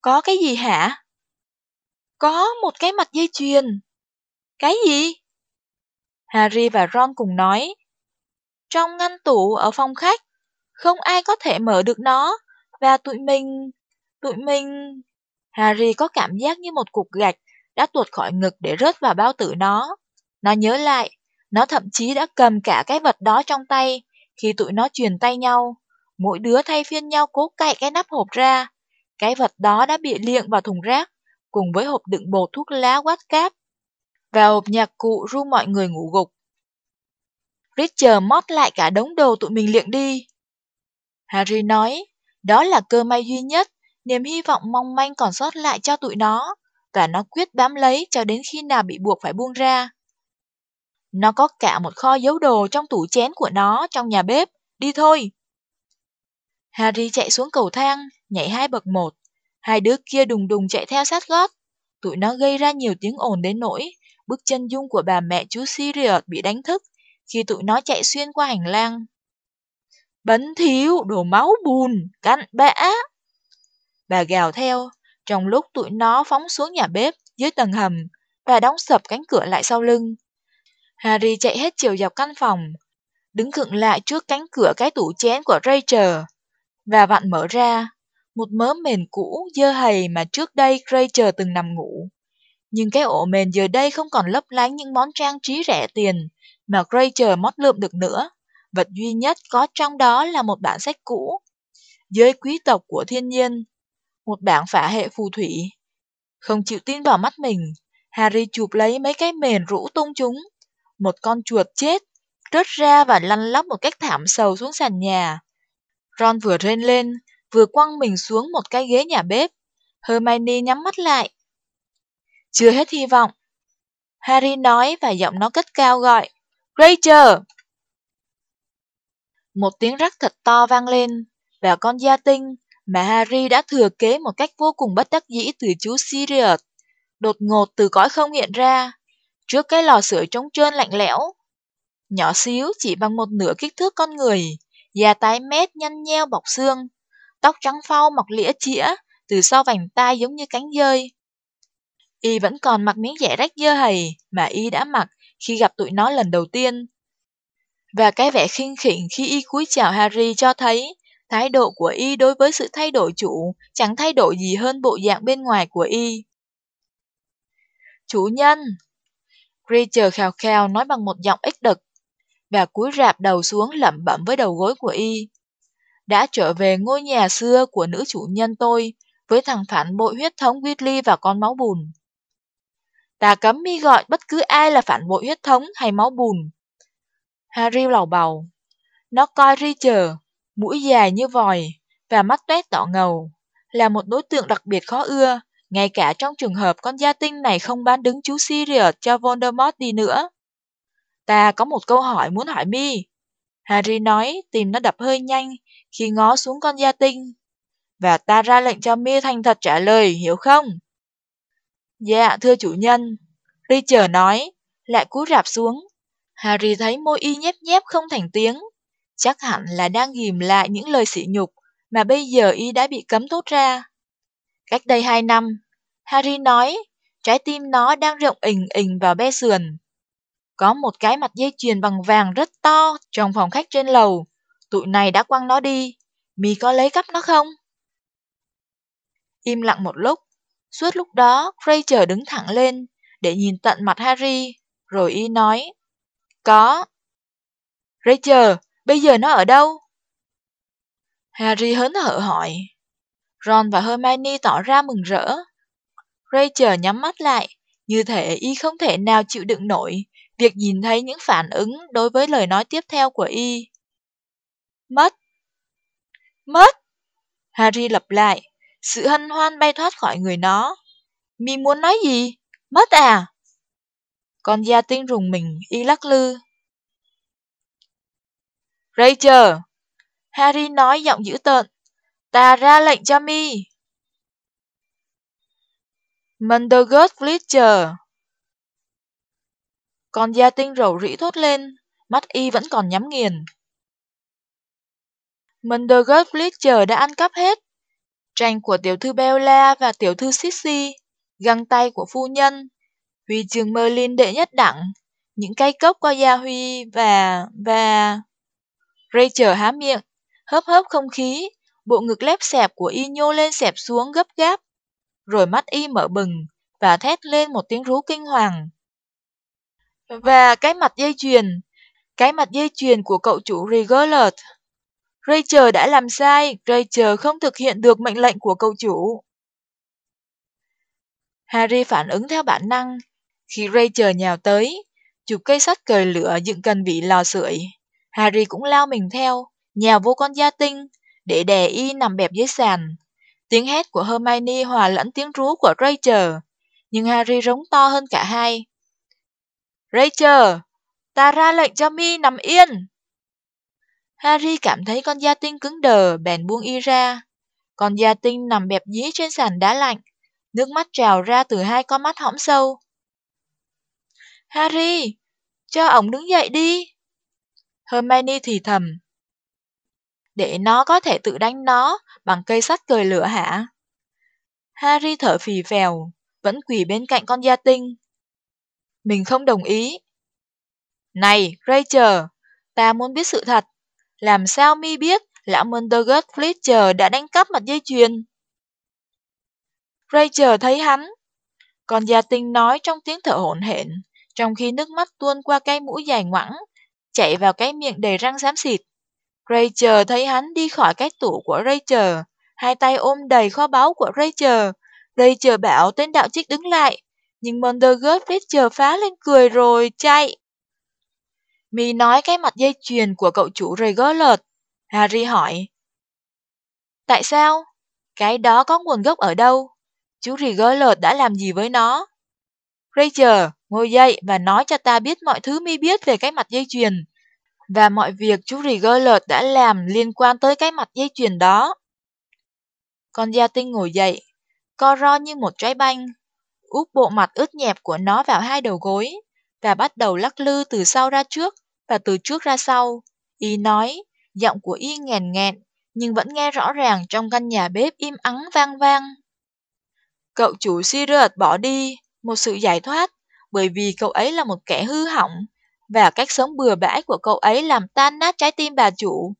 Có cái gì hả? Có một cái mặt dây chuyền. Cái gì? Harry và Ron cùng nói. Trong ngăn tủ ở phòng khách, không ai có thể mở được nó, và tụi mình... Tụi mình... Harry có cảm giác như một cục gạch đã tuột khỏi ngực để rớt vào bao tử nó. Nó nhớ lại, nó thậm chí đã cầm cả cái vật đó trong tay khi tụi nó truyền tay nhau. Mỗi đứa thay phiên nhau cố cạy cái nắp hộp ra. Cái vật đó đã bị liệng vào thùng rác, cùng với hộp đựng bột thuốc lá quát cáp. Và hộp nhạc cụ ru mọi người ngủ gục. Richard mót lại cả đống đồ tụi mình liệng đi. Harry nói, đó là cơ may duy nhất niềm hy vọng mong manh còn sót lại cho tụi nó, và nó quyết bám lấy cho đến khi nào bị buộc phải buông ra. Nó có cả một kho giấu đồ trong tủ chén của nó trong nhà bếp, đi thôi. Harry chạy xuống cầu thang, nhảy hai bậc một. Hai đứa kia đùng đùng chạy theo sát gót. Tụi nó gây ra nhiều tiếng ồn đến nỗi, bước chân dung của bà mẹ chú Sirius bị đánh thức khi tụi nó chạy xuyên qua hành lang. Bấn thiếu, đổ máu bùn, cặn bã. Bà gào theo, trong lúc tụi nó phóng xuống nhà bếp dưới tầng hầm và đóng sập cánh cửa lại sau lưng. Harry chạy hết chiều dọc căn phòng, đứng khựng lại trước cánh cửa cái tủ chén của Rachel và vặn mở ra, một mớ mền cũ dơ hầy mà trước đây Rachel từng nằm ngủ. Nhưng cái ổ mền giờ đây không còn lấp lánh những món trang trí rẻ tiền mà Rachel mót lượm được nữa. Vật duy nhất có trong đó là một bản sách cũ. Giới quý tộc của thiên nhiên, một bản phả hệ phù thủy. Không chịu tin vào mắt mình, Harry chụp lấy mấy cái mền rũ tung chúng. Một con chuột chết, rớt ra và lăn lóc một cách thảm sầu xuống sàn nhà. Ron vừa rên lên, vừa quăng mình xuống một cái ghế nhà bếp. Hermione nhắm mắt lại. Chưa hết hy vọng. Harry nói và giọng nó cất cao gọi. Granger! Một tiếng rắc thật to vang lên, và con gia tinh mà Harry đã thừa kế một cách vô cùng bất đắc dĩ từ chú Sirius, đột ngột từ cõi không hiện ra, trước cái lò sưởi trống trơn lạnh lẽo. Nhỏ xíu chỉ bằng một nửa kích thước con người, da tái mét nhăn nheo bọc xương, tóc trắng phau mọc lĩa chĩa từ sau vành tai giống như cánh dơi. Y vẫn còn mặc miếng dẻ rách dơ hầy mà Y đã mặc khi gặp tụi nó lần đầu tiên. Và cái vẻ khinh khỉnh khi Y cúi chào Harry cho thấy thái độ của Y đối với sự thay đổi chủ chẳng thay đổi gì hơn bộ dạng bên ngoài của Y. Chủ nhân! Creature khào khào nói bằng một giọng ích đực và cúi rạp đầu xuống lẩm bẩm với đầu gối của Y. Đã trở về ngôi nhà xưa của nữ chủ nhân tôi với thằng phản bội huyết thống Weasley và con máu bùn. Ta cấm mi gọi bất cứ ai là phản bội huyết thống hay máu bùn. Harry lầu bầu. Nó coi Richard, mũi dài như vòi, và mắt tuét đỏ ngầu, là một đối tượng đặc biệt khó ưa, ngay cả trong trường hợp con gia tinh này không bán đứng chú Sirius cho Voldemort đi nữa. Ta có một câu hỏi muốn hỏi mi. Harry nói, tìm nó đập hơi nhanh khi ngó xuống con gia tinh. Và ta ra lệnh cho mi thành thật trả lời, hiểu không? Dạ, thưa chủ nhân. Richard nói, lại cúi rạp xuống. Harry thấy môi y nhép nhép không thành tiếng. Chắc hẳn là đang ghim lại những lời sỉ nhục mà bây giờ y đã bị cấm thốt ra. Cách đây hai năm, Harry nói, trái tim nó đang rộng ình ình vào be sườn. Có một cái mặt dây chuyền bằng vàng rất to trong phòng khách trên lầu. Tụi này đã quăng nó đi. Mì có lấy cắp nó không? Im lặng một lúc, Suốt lúc đó, Rachel đứng thẳng lên để nhìn tận mặt Harry, rồi y nói. Có. Rachel, bây giờ nó ở đâu? Harry hớn hở hỏi. Ron và Hermione tỏ ra mừng rỡ. Rachel nhắm mắt lại, như thể y không thể nào chịu đựng nổi việc nhìn thấy những phản ứng đối với lời nói tiếp theo của y. Mất. Mất. Harry lặp lại, sự hân hoan bay thoát khỏi người nó. Mi muốn nói gì? Mất à? Con gia tinh rùng mình y lắc lư. Rachel! Harry nói giọng dữ tợn. Ta ra lệnh cho mi. Mundergut Fletcher. Con gia tinh rầu rĩ thốt lên, mắt y vẫn còn nhắm nghiền. Mundergut Fletcher đã ăn cắp hết tranh của tiểu thư Bella và tiểu thư Sissy, găng tay của phu nhân, huy chương Merlin đệ nhất đẳng, những cây cốc qua gia huy và... và... Rachel há miệng, hớp hớp không khí, bộ ngực lép xẹp của y nhô lên xẹp xuống gấp gáp, rồi mắt y mở bừng và thét lên một tiếng rú kinh hoàng. Và cái mặt dây chuyền, cái mặt dây chuyền của cậu chủ Rigolot. Rachel đã làm sai, Rachel không thực hiện được mệnh lệnh của cậu chủ. Harry phản ứng theo bản năng. Khi Rachel nhào tới, chụp cây sắt cời lửa dựng cần vị lò sưởi. Harry cũng lao mình theo, nhào vô con gia tinh, để đè y nằm bẹp dưới sàn. Tiếng hét của Hermione hòa lẫn tiếng rú của Rachel, nhưng Harry rống to hơn cả hai. Rachel, ta ra lệnh cho mi nằm yên. Harry cảm thấy con gia tinh cứng đờ, bèn buông y ra. Con gia tinh nằm bẹp dí trên sàn đá lạnh, nước mắt trào ra từ hai con mắt hõm sâu. Harry, cho ổng đứng dậy đi. Hermione thì thầm. Để nó có thể tự đánh nó bằng cây sắt cười lửa hả? Harry thở phì phèo, vẫn quỳ bên cạnh con gia tinh. Mình không đồng ý. Này, Rachel, ta muốn biết sự thật. Làm sao mi biết lão Montagut Fletcher đã đánh cắp mặt dây chuyền? Rachel thấy hắn. Còn gia tinh nói trong tiếng thở hổn hển, trong khi nước mắt tuôn qua cái mũi dài ngoẵng, chạy vào cái miệng đầy răng xám xịt. Rachel thấy hắn đi khỏi cái tủ của Rachel, hai tay ôm đầy kho báu của Rachel. Rachel bảo tên đạo trích đứng lại, nhưng Montagut Fletcher phá lên cười rồi chạy. Mi nói cái mặt dây chuyền của cậu chủ Regulus. Harry hỏi. Tại sao? Cái đó có nguồn gốc ở đâu? Chú Regulus đã làm gì với nó? Rachel, ngồi dậy và nói cho ta biết mọi thứ mi biết về cái mặt dây chuyền và mọi việc chú Regulus đã làm liên quan tới cái mặt dây chuyền đó. Con gia tinh ngồi dậy, co ro như một trái banh, úp bộ mặt ướt nhẹp của nó vào hai đầu gối, và bắt đầu lắc lư từ sau ra trước và từ trước ra sau. Y nói, giọng của Y nghèn nghẹn, nhưng vẫn nghe rõ ràng trong căn nhà bếp im ắng vang vang. Cậu chủ Sirius bỏ đi, một sự giải thoát, bởi vì cậu ấy là một kẻ hư hỏng, và cách sống bừa bãi của cậu ấy làm tan nát trái tim bà chủ.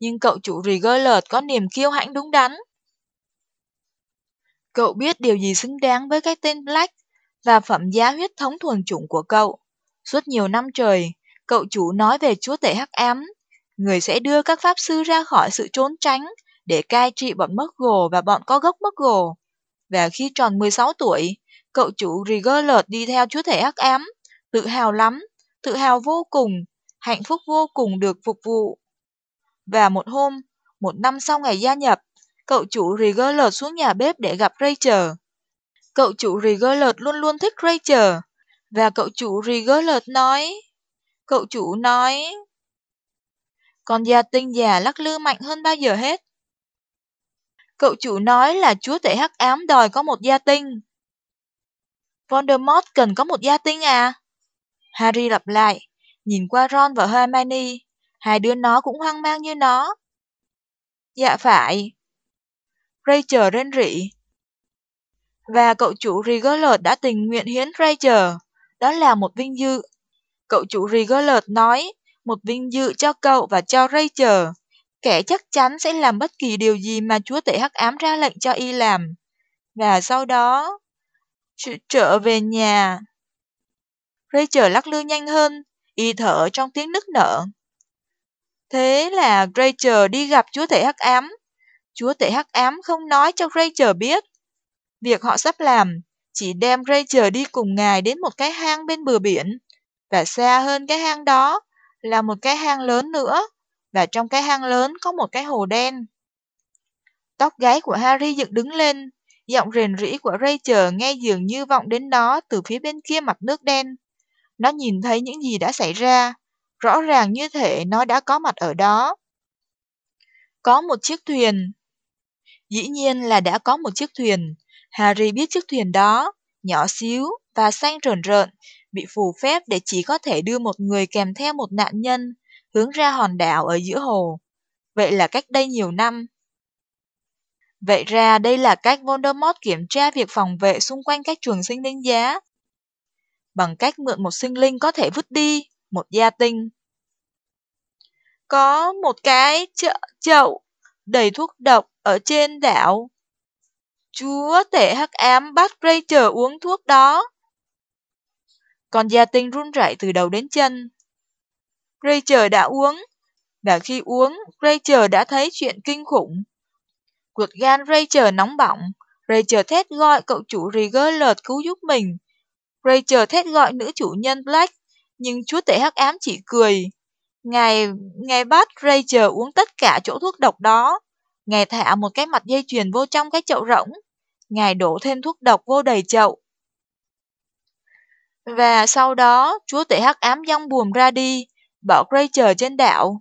Nhưng cậu chủ Rigolert có niềm kiêu hãnh đúng đắn. Cậu biết điều gì xứng đáng với cái tên Black và phẩm giá huyết thống thuần chủng của cậu. Suốt nhiều năm trời, cậu chủ nói về chúa tể hắc ám, người sẽ đưa các pháp sư ra khỏi sự trốn tránh để cai trị bọn mất gồ và bọn có gốc mất gồ. Và khi tròn 16 tuổi, cậu chủ Regulus đi theo chúa thể hắc ám, tự hào lắm, tự hào vô cùng, hạnh phúc vô cùng được phục vụ. Và một hôm, một năm sau ngày gia nhập, cậu chủ Regulus xuống nhà bếp để gặp Rachel. Cậu chủ Rigolert luôn luôn thích Rachel, và cậu chủ Rigolert nói, cậu chủ nói, con gia tinh già lắc lư mạnh hơn bao giờ hết. Cậu chủ nói là chúa tể hắc ám đòi có một gia tinh. Voldemort cần có một gia tinh à? Harry lặp lại, nhìn qua Ron và Hermione, hai đứa nó cũng hoang mang như nó. Dạ phải. Rachel rên rỉ. Và cậu chủ Rigolot đã tình nguyện hiến Ranger. đó là một vinh dự. Cậu chủ Rigolot nói, một vinh dự cho cậu và cho Ranger. Kẻ chắc chắn sẽ làm bất kỳ điều gì mà chúa tể hắc ám ra lệnh cho y làm. Và sau đó, trở về nhà. Rachel lắc lư nhanh hơn, y thở trong tiếng nức nở. Thế là Rachel đi gặp chúa tể hắc ám. Chúa tể hắc ám không nói cho Rachel biết. Việc họ sắp làm chỉ đem Rachel đi cùng ngài đến một cái hang bên bờ biển. Và xa hơn cái hang đó là một cái hang lớn nữa. Và trong cái hang lớn có một cái hồ đen. Tóc gáy của Harry dựng đứng lên. Giọng rền rĩ của Rachel nghe dường như vọng đến nó từ phía bên kia mặt nước đen. Nó nhìn thấy những gì đã xảy ra, rõ ràng như thể nó đã có mặt ở đó. Có một chiếc thuyền. Dĩ nhiên là đã có một chiếc thuyền. Harry biết chiếc thuyền đó, nhỏ xíu và xanh rờn rợn, bị phù phép để chỉ có thể đưa một người kèm theo một nạn nhân hướng ra hòn đảo ở giữa hồ. Vậy là cách đây nhiều năm. Vậy ra đây là cách Voldemort kiểm tra việc phòng vệ xung quanh các trường sinh linh giá bằng cách mượn một sinh linh có thể vứt đi, một gia tinh. Có một cái chợ chậu đầy thuốc độc ở trên đảo. Chúa tể hắc ám bắt Rachel uống thuốc đó. Con gia tinh run rẩy từ đầu đến chân. Rachel đã uống, và khi uống, Rachel đã thấy chuyện kinh khủng. Ruột gan Rachel nóng bỏng, Rachel thét gọi cậu chủ Rigolet cứu giúp mình, Rachel thét gọi nữ chủ nhân Black, nhưng chúa tể hắc ám chỉ cười. Ngài, ngài bắt Rachel uống tất cả chỗ thuốc độc đó. Ngài thả một cái mặt dây chuyền vô trong cái chậu rỗng. Ngài đổ thêm thuốc độc vô đầy chậu. Và sau đó, chúa tể hắc ám dông buồm ra đi, bỏ Rachel trên đảo.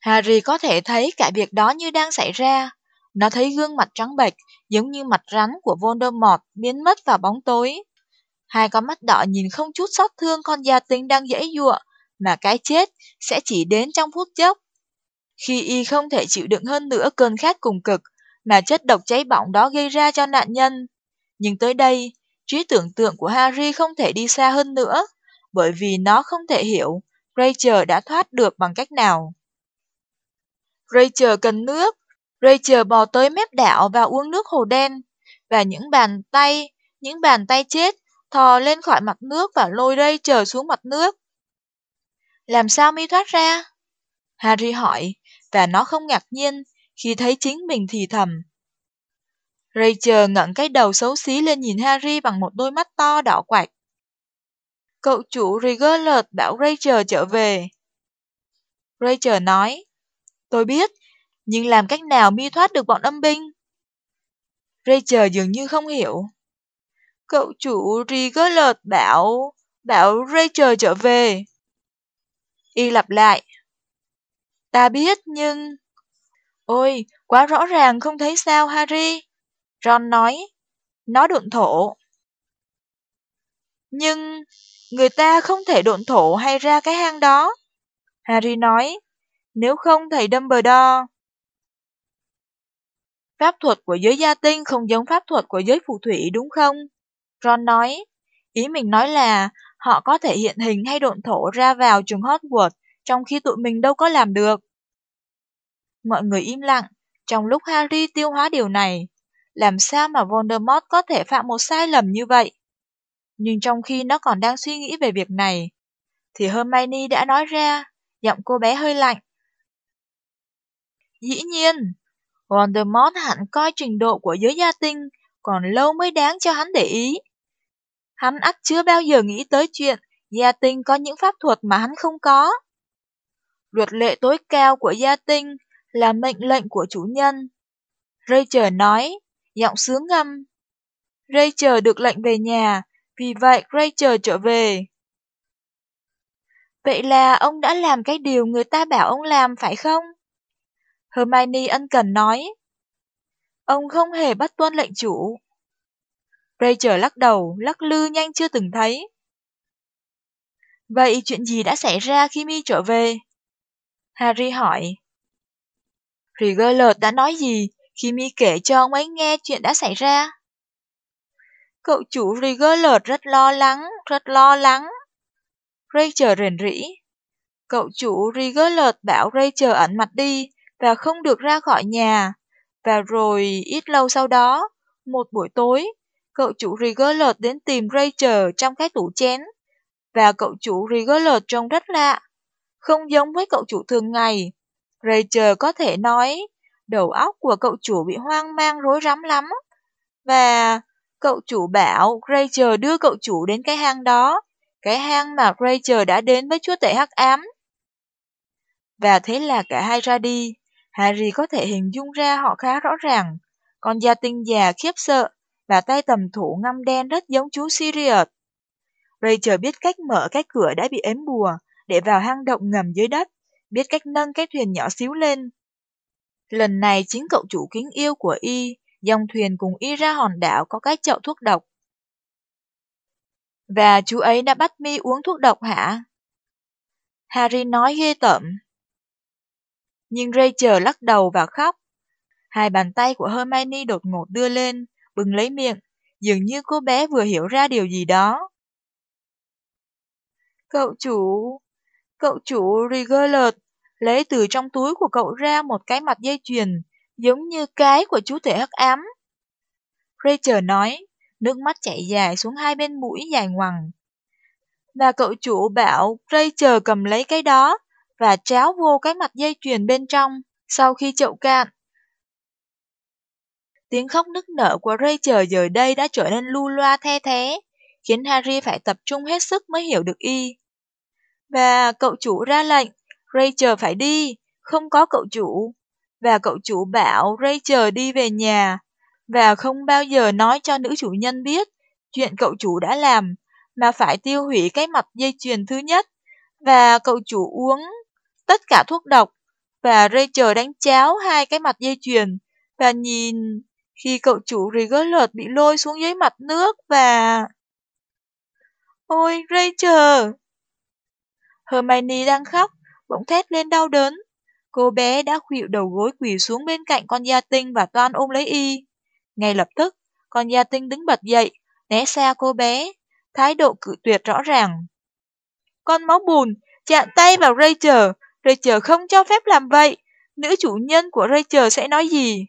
Harry có thể thấy cả việc đó như đang xảy ra. Nó thấy gương mặt trắng bệch, giống như mặt rắn của Voldemort biến mất vào bóng tối. Hai con mắt đỏ nhìn không chút xót thương con gia tinh đang dễ dụa, mà cái chết sẽ chỉ đến trong phút chốc. Khi y không thể chịu đựng hơn nữa cơn khát cùng cực mà chất độc cháy bỏng đó gây ra cho nạn nhân. Nhưng tới đây, trí tưởng tượng của Harry không thể đi xa hơn nữa, bởi vì nó không thể hiểu Rachel đã thoát được bằng cách nào. Rachel cần nước, Rachel bò tới mép đảo và uống nước hồ đen, và những bàn tay, những bàn tay chết thò lên khỏi mặt nước và lôi Rachel xuống mặt nước. Làm sao mi thoát ra? Harry hỏi, và nó không ngạc nhiên khi thấy chính mình thì thầm. Rachel ngẩng cái đầu xấu xí lên nhìn Harry bằng một đôi mắt to đỏ quạch. Cậu chủ Rigolet bảo Rachel trở về. Rachel nói, tôi biết, nhưng làm cách nào mi thoát được bọn âm binh? Rachel dường như không hiểu. Cậu chủ Rigolet bảo, bảo Rachel trở về. Y lặp lại. Ta biết nhưng... Ôi, Quá rõ ràng không thấy sao Harry? Ron nói, nó độn thổ. Nhưng người ta không thể độn thổ hay ra cái hang đó. Harry nói, nếu không thầy Dumbledore. Pháp thuật của giới gia tinh không giống pháp thuật của giới phù thủy đúng không? Ron nói, ý mình nói là họ có thể hiện hình hay độn thổ ra vào trường Hogwarts trong khi tụi mình đâu có làm được. Mọi người im lặng, trong lúc Harry tiêu hóa điều này, làm sao mà Voldemort có thể phạm một sai lầm như vậy? Nhưng trong khi nó còn đang suy nghĩ về việc này, thì Hermione đã nói ra, giọng cô bé hơi lạnh. Dĩ nhiên, Voldemort hẳn coi trình độ của giới gia tinh còn lâu mới đáng cho hắn để ý. Hắn ắt chưa bao giờ nghĩ tới chuyện gia tinh có những pháp thuật mà hắn không có. Luật lệ tối cao của gia tinh là mệnh lệnh của chủ nhân. Rachel nói, giọng sướng ngâm. Rachel được lệnh về nhà, vì vậy Rachel trở về. Vậy là ông đã làm cái điều người ta bảo ông làm phải không? Hermione ân cần nói. Ông không hề bắt tuân lệnh chủ. Rachel lắc đầu, lắc lư nhanh chưa từng thấy. Vậy chuyện gì đã xảy ra khi Mi trở về? Harry hỏi. Rigolet đã nói gì khi Mi kể cho ông ấy nghe chuyện đã xảy ra? Cậu chủ Rigolet rất lo lắng, rất lo lắng. Rachel rền rỉ. Cậu chủ Rigolet bảo Rachel ẩn mặt đi và không được ra khỏi nhà. Và rồi ít lâu sau đó, một buổi tối, cậu chủ Rigolet đến tìm Rachel trong cái tủ chén. Và cậu chủ Rigolet trông rất lạ, không giống với cậu chủ thường ngày. Rachel có thể nói, đầu óc của cậu chủ bị hoang mang rối rắm lắm. Và cậu chủ bảo Rachel đưa cậu chủ đến cái hang đó, cái hang mà Rachel đã đến với chúa tể hắc ám. Và thế là cả hai ra đi. Harry có thể hình dung ra họ khá rõ ràng. Con gia tinh già khiếp sợ và tay tầm thủ ngăm đen rất giống chú Sirius. Rachel biết cách mở cái cửa đã bị ếm bùa để vào hang động ngầm dưới đất, biết cách nâng cái thuyền nhỏ xíu lên. Lần này chính cậu chủ kính yêu của Y, dòng thuyền cùng Y ra hòn đảo có cái chậu thuốc độc. Và chú ấy đã bắt mi uống thuốc độc hả? Harry nói ghê tởm. Nhưng Rachel lắc đầu và khóc. Hai bàn tay của Hermione đột ngột đưa lên, bừng lấy miệng, dường như cô bé vừa hiểu ra điều gì đó. Cậu chủ, cậu chủ Rigolet lấy từ trong túi của cậu ra một cái mặt dây chuyền, giống như cái của chú thể hắc ám. Rachel nói, nước mắt chảy dài xuống hai bên mũi dài ngoằng. Và cậu chủ bảo Rachel cầm lấy cái đó và tráo vô cái mặt dây chuyền bên trong sau khi chậu cạn. Tiếng khóc nức nở của Rachel giờ đây đã trở nên lu loa the thế, khiến Harry phải tập trung hết sức mới hiểu được y. Và cậu chủ ra lệnh, Rachel phải đi, không có cậu chủ. Và cậu chủ bảo Rachel đi về nhà, và không bao giờ nói cho nữ chủ nhân biết chuyện cậu chủ đã làm, mà phải tiêu hủy cái mặt dây chuyền thứ nhất. Và cậu chủ uống tất cả thuốc độc, và Rachel đánh cháo hai cái mặt dây chuyền, và nhìn khi cậu chủ Rigolot bị lôi xuống dưới mặt nước và... Ôi, Rachel! Hermione đang khóc, bỗng thét lên đau đớn. Cô bé đã khuỵu đầu gối quỳ xuống bên cạnh con gia tinh và toan ôm lấy y. Ngay lập tức, con gia tinh đứng bật dậy, né xa cô bé, thái độ cự tuyệt rõ ràng. Con máu bùn, chạm tay vào Rachel, Rachel không cho phép làm vậy. Nữ chủ nhân của Rachel sẽ nói gì?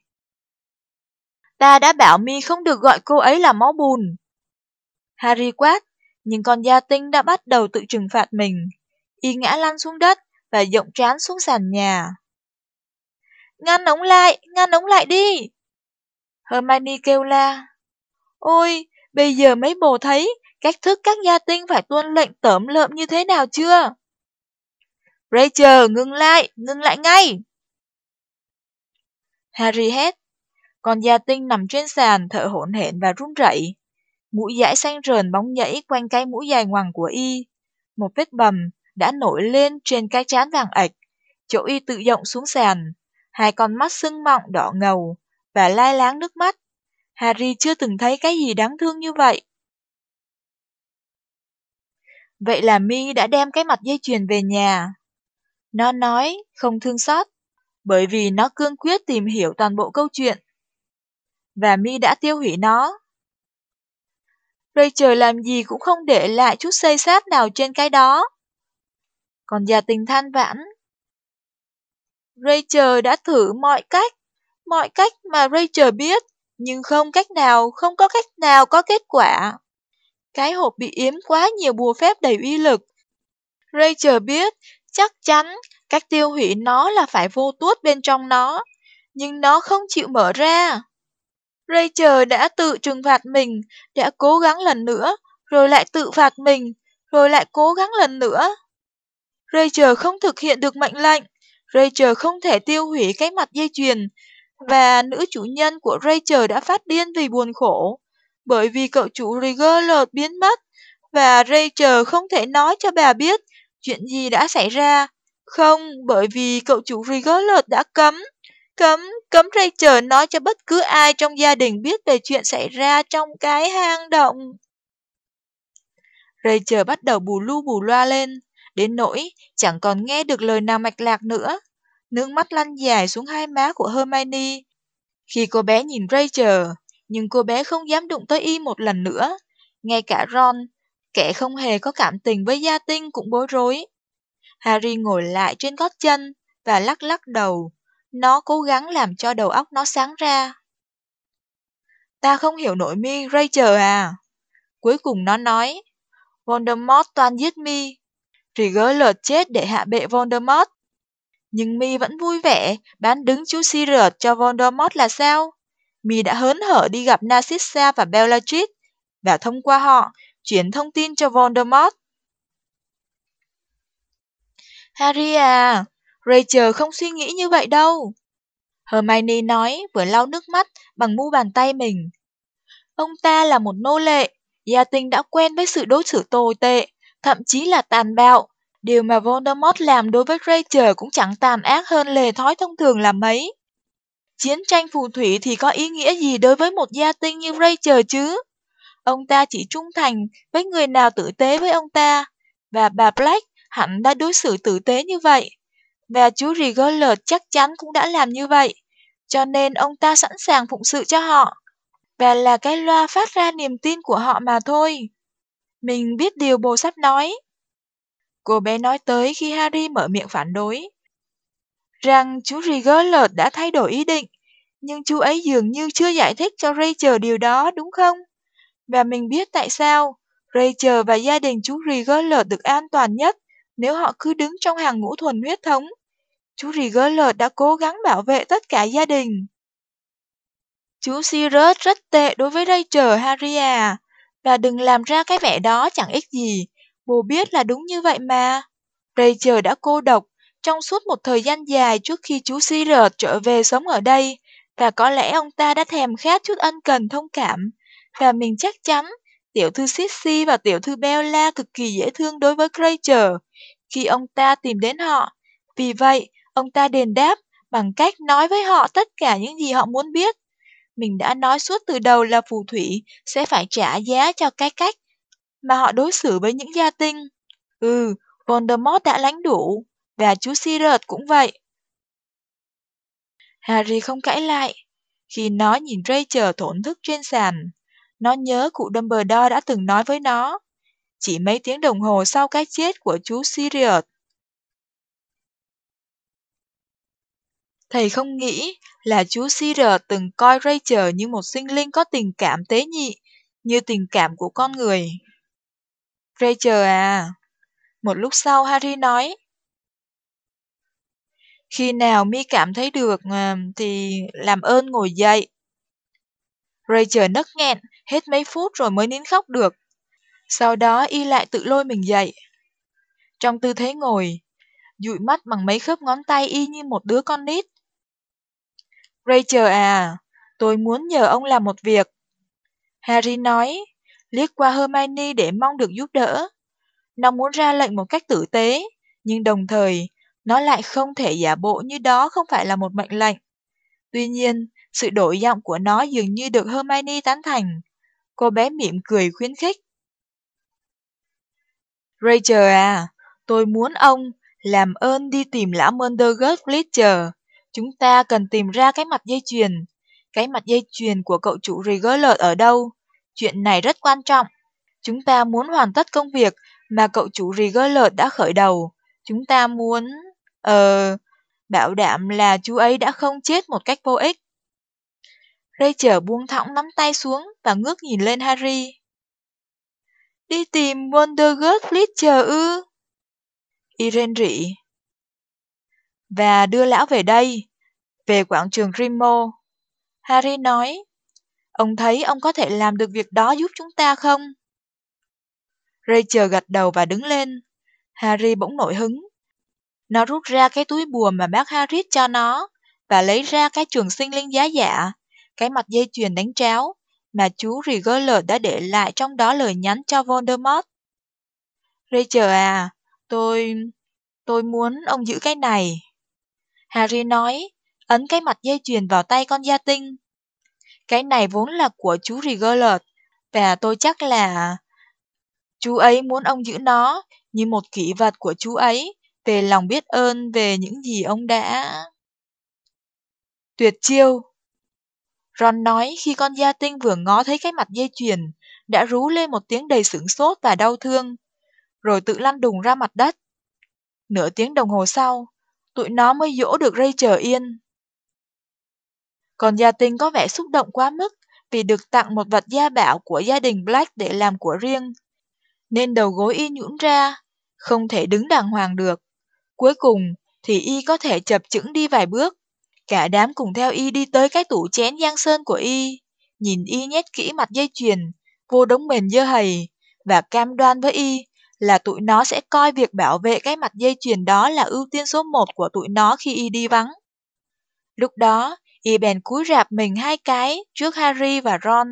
Ta đã bảo mi không được gọi cô ấy là máu bùn. Harry quát, nhưng con gia tinh đã bắt đầu tự trừng phạt mình. Y ngã lăn xuống đất và dộng trán xuống sàn nhà. Ngăn ống lại, ngăn ống lại đi! Hermione kêu la. Ôi, bây giờ mấy bồ thấy cách thức các gia tinh phải tuân lệnh tẩm lợm như thế nào chưa? Rachel, ngừng lại, ngừng lại ngay! Harry hét. Con gia tinh nằm trên sàn thở hổn hển và run rẩy. Mũi dãi xanh rờn bóng nhảy quanh cái mũi dài ngoằng của y. Một vết bầm đã nổi lên trên cái chán vàng ạch, chỗ y tự động xuống sàn. hai con mắt sưng mọng đỏ ngầu và lai láng nước mắt. Harry chưa từng thấy cái gì đáng thương như vậy. Vậy là Mi đã đem cái mặt dây chuyền về nhà. Nó nói không thương xót, bởi vì nó cương quyết tìm hiểu toàn bộ câu chuyện. Và Mi đã tiêu hủy nó. Rachel làm gì cũng không để lại chút xây sát nào trên cái đó. Còn gia tình than vãn. Rachel đã thử mọi cách, mọi cách mà Rachel biết, nhưng không cách nào, không có cách nào có kết quả. Cái hộp bị yếm quá nhiều bùa phép đầy uy lực. Rachel biết, chắc chắn, cách tiêu hủy nó là phải vô tuốt bên trong nó, nhưng nó không chịu mở ra. Rachel đã tự trừng phạt mình, đã cố gắng lần nữa, rồi lại tự phạt mình, rồi lại cố gắng lần nữa. Rachel không thực hiện được mệnh lệnh, Rachel không thể tiêu hủy cái mặt dây chuyền, và nữ chủ nhân của Rachel đã phát điên vì buồn khổ, bởi vì cậu chủ Rigolot biến mất, và Rachel không thể nói cho bà biết chuyện gì đã xảy ra. Không, bởi vì cậu chủ Rigolot đã cấm, cấm, cấm Rachel nói cho bất cứ ai trong gia đình biết về chuyện xảy ra trong cái hang động. Rachel bắt đầu bù lu bù loa lên, đến nỗi chẳng còn nghe được lời nào mạch lạc nữa. Nước mắt lăn dài xuống hai má của Hermione. Khi cô bé nhìn Rachel, nhưng cô bé không dám đụng tới y một lần nữa. Ngay cả Ron, kẻ không hề có cảm tình với gia tinh cũng bối rối. Harry ngồi lại trên gót chân và lắc lắc đầu. Nó cố gắng làm cho đầu óc nó sáng ra. Ta không hiểu nổi mi, Rachel à. Cuối cùng nó nói, Voldemort toàn giết mi. Rigger chết để hạ bệ Voldemort. Nhưng mi vẫn vui vẻ, bán đứng chú Sirius cho Voldemort là sao? Mi đã hớn hở đi gặp Narcissa và Bellatrix, và thông qua họ, chuyển thông tin cho Voldemort. Harry à, Rachel không suy nghĩ như vậy đâu. Hermione nói vừa lau nước mắt bằng mu bàn tay mình. Ông ta là một nô lệ, gia tinh đã quen với sự đối xử tồi tệ, thậm chí là tàn bạo. Điều mà Voldemort làm đối với Rachel cũng chẳng tàn ác hơn lề thói thông thường là mấy. Chiến tranh phù thủy thì có ý nghĩa gì đối với một gia tinh như Rachel chứ? Ông ta chỉ trung thành với người nào tử tế với ông ta, và bà Black hẳn đã đối xử tử tế như vậy. Và chú Rigolert chắc chắn cũng đã làm như vậy, cho nên ông ta sẵn sàng phụng sự cho họ. Và là cái loa phát ra niềm tin của họ mà thôi. Mình biết điều bồ sắp nói. Cô bé nói tới khi Harry mở miệng phản đối. Rằng chú Rigolert đã thay đổi ý định, nhưng chú ấy dường như chưa giải thích cho Rachel điều đó đúng không? Và mình biết tại sao Rachel và gia đình chú Rigolert được an toàn nhất nếu họ cứ đứng trong hàng ngũ thuần huyết thống. Chú Rigolert đã cố gắng bảo vệ tất cả gia đình. Chú Sirius rất tệ đối với Rachel Harry à, và đừng làm ra cái vẻ đó chẳng ích gì, bố biết là đúng như vậy mà. Rachel đã cô độc trong suốt một thời gian dài trước khi chú Sirius trở về sống ở đây, và có lẽ ông ta đã thèm khát chút ân cần thông cảm, và mình chắc chắn tiểu thư Sissy và tiểu thư Bella cực kỳ dễ thương đối với Rachel khi ông ta tìm đến họ. Vì vậy, ông ta đền đáp bằng cách nói với họ tất cả những gì họ muốn biết. Mình đã nói suốt từ đầu là phù thủy sẽ phải trả giá cho cái cách mà họ đối xử với những gia tinh. Ừ, Voldemort đã lãnh đủ, và chú Sirius cũng vậy. Harry không cãi lại. Khi nó nhìn Rachel thổn thức trên sàn, nó nhớ cụ Dumbledore đã từng nói với nó, chỉ mấy tiếng đồng hồ sau cái chết của chú Sirius. Thầy không nghĩ là chú sir từng coi Rachel như một sinh linh có tình cảm tế nhị, như tình cảm của con người. Rachel à, một lúc sau Harry nói, khi nào mi cảm thấy được ờ, thì làm ơn ngồi dậy. Rachel nấc nghẹn, hết mấy phút rồi mới nín khóc được. Sau đó y lại tự lôi mình dậy. Trong tư thế ngồi, dụi mắt bằng mấy khớp ngón tay y như một đứa con nít. Rachel à, tôi muốn nhờ ông làm một việc. Harry nói, liếc qua Hermione để mong được giúp đỡ. Nó muốn ra lệnh một cách tử tế, nhưng đồng thời, Nó lại không thể giả bộ như đó không phải là một mệnh lệnh. Tuy nhiên, sự đổi giọng của nó dường như được Hermione tán thành. Cô bé mỉm cười khuyến khích. Rachel à, tôi muốn ông làm ơn đi tìm lão Mondergut Fletcher. Chúng ta cần tìm ra cái mặt dây chuyền. Cái mặt dây chuyền của cậu chủ Rigolet ở đâu? Chuyện này rất quan trọng. Chúng ta muốn hoàn tất công việc mà cậu chủ Rigolet đã khởi đầu. Chúng ta muốn... Ờ... bảo đảm là chú ấy đã không chết một cách vô ích. Rachel buông thõng nắm tay xuống và ngước nhìn lên Harry. Đi tìm Wondergut Fletcher ư? Irene rỉ. Và đưa lão về đây, về quảng trường Grimo. Harry nói, ông thấy ông có thể làm được việc đó giúp chúng ta không? Rachel gật đầu và đứng lên. Harry bỗng nổi hứng. Nó rút ra cái túi bùa mà bác Harris cho nó và lấy ra cái trường sinh linh giá dạ, cái mặt dây chuyền đánh tráo mà chú Rigolet đã để lại trong đó lời nhắn cho Voldemort. Rachel à, tôi... tôi muốn ông giữ cái này. Harry nói, ấn cái mặt dây chuyền vào tay con gia tinh. Cái này vốn là của chú Rigolet, và tôi chắc là... Chú ấy muốn ông giữ nó như một kỷ vật của chú ấy về lòng biết ơn về những gì ông đã... Tuyệt chiêu! Ron nói khi con gia tinh vừa ngó thấy cái mặt dây chuyền, đã rú lên một tiếng đầy sửng sốt và đau thương, rồi tự lăn đùng ra mặt đất. Nửa tiếng đồng hồ sau, tụi nó mới dỗ được Rachel yên. Còn gia tinh có vẻ xúc động quá mức vì được tặng một vật gia bảo của gia đình Black để làm của riêng, nên đầu gối y nhũn ra, không thể đứng đàng hoàng được. Cuối cùng thì y có thể chập chững đi vài bước. Cả đám cùng theo y đi tới cái tủ chén giang sơn của y, nhìn y nhét kỹ mặt dây chuyền, vô đống mền dơ hầy, và cam đoan với y là tụi nó sẽ coi việc bảo vệ cái mặt dây chuyền đó là ưu tiên số một của tụi nó khi y đi vắng. Lúc đó, y bèn cúi rạp mình hai cái trước Harry và Ron,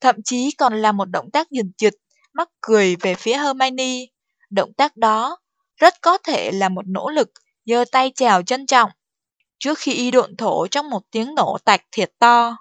thậm chí còn làm một động tác dừng chịch, mắc cười về phía Hermione. Động tác đó rất có thể là một nỗ lực giơ tay chào trân trọng trước khi y độn thổ trong một tiếng nổ tạch thiệt to.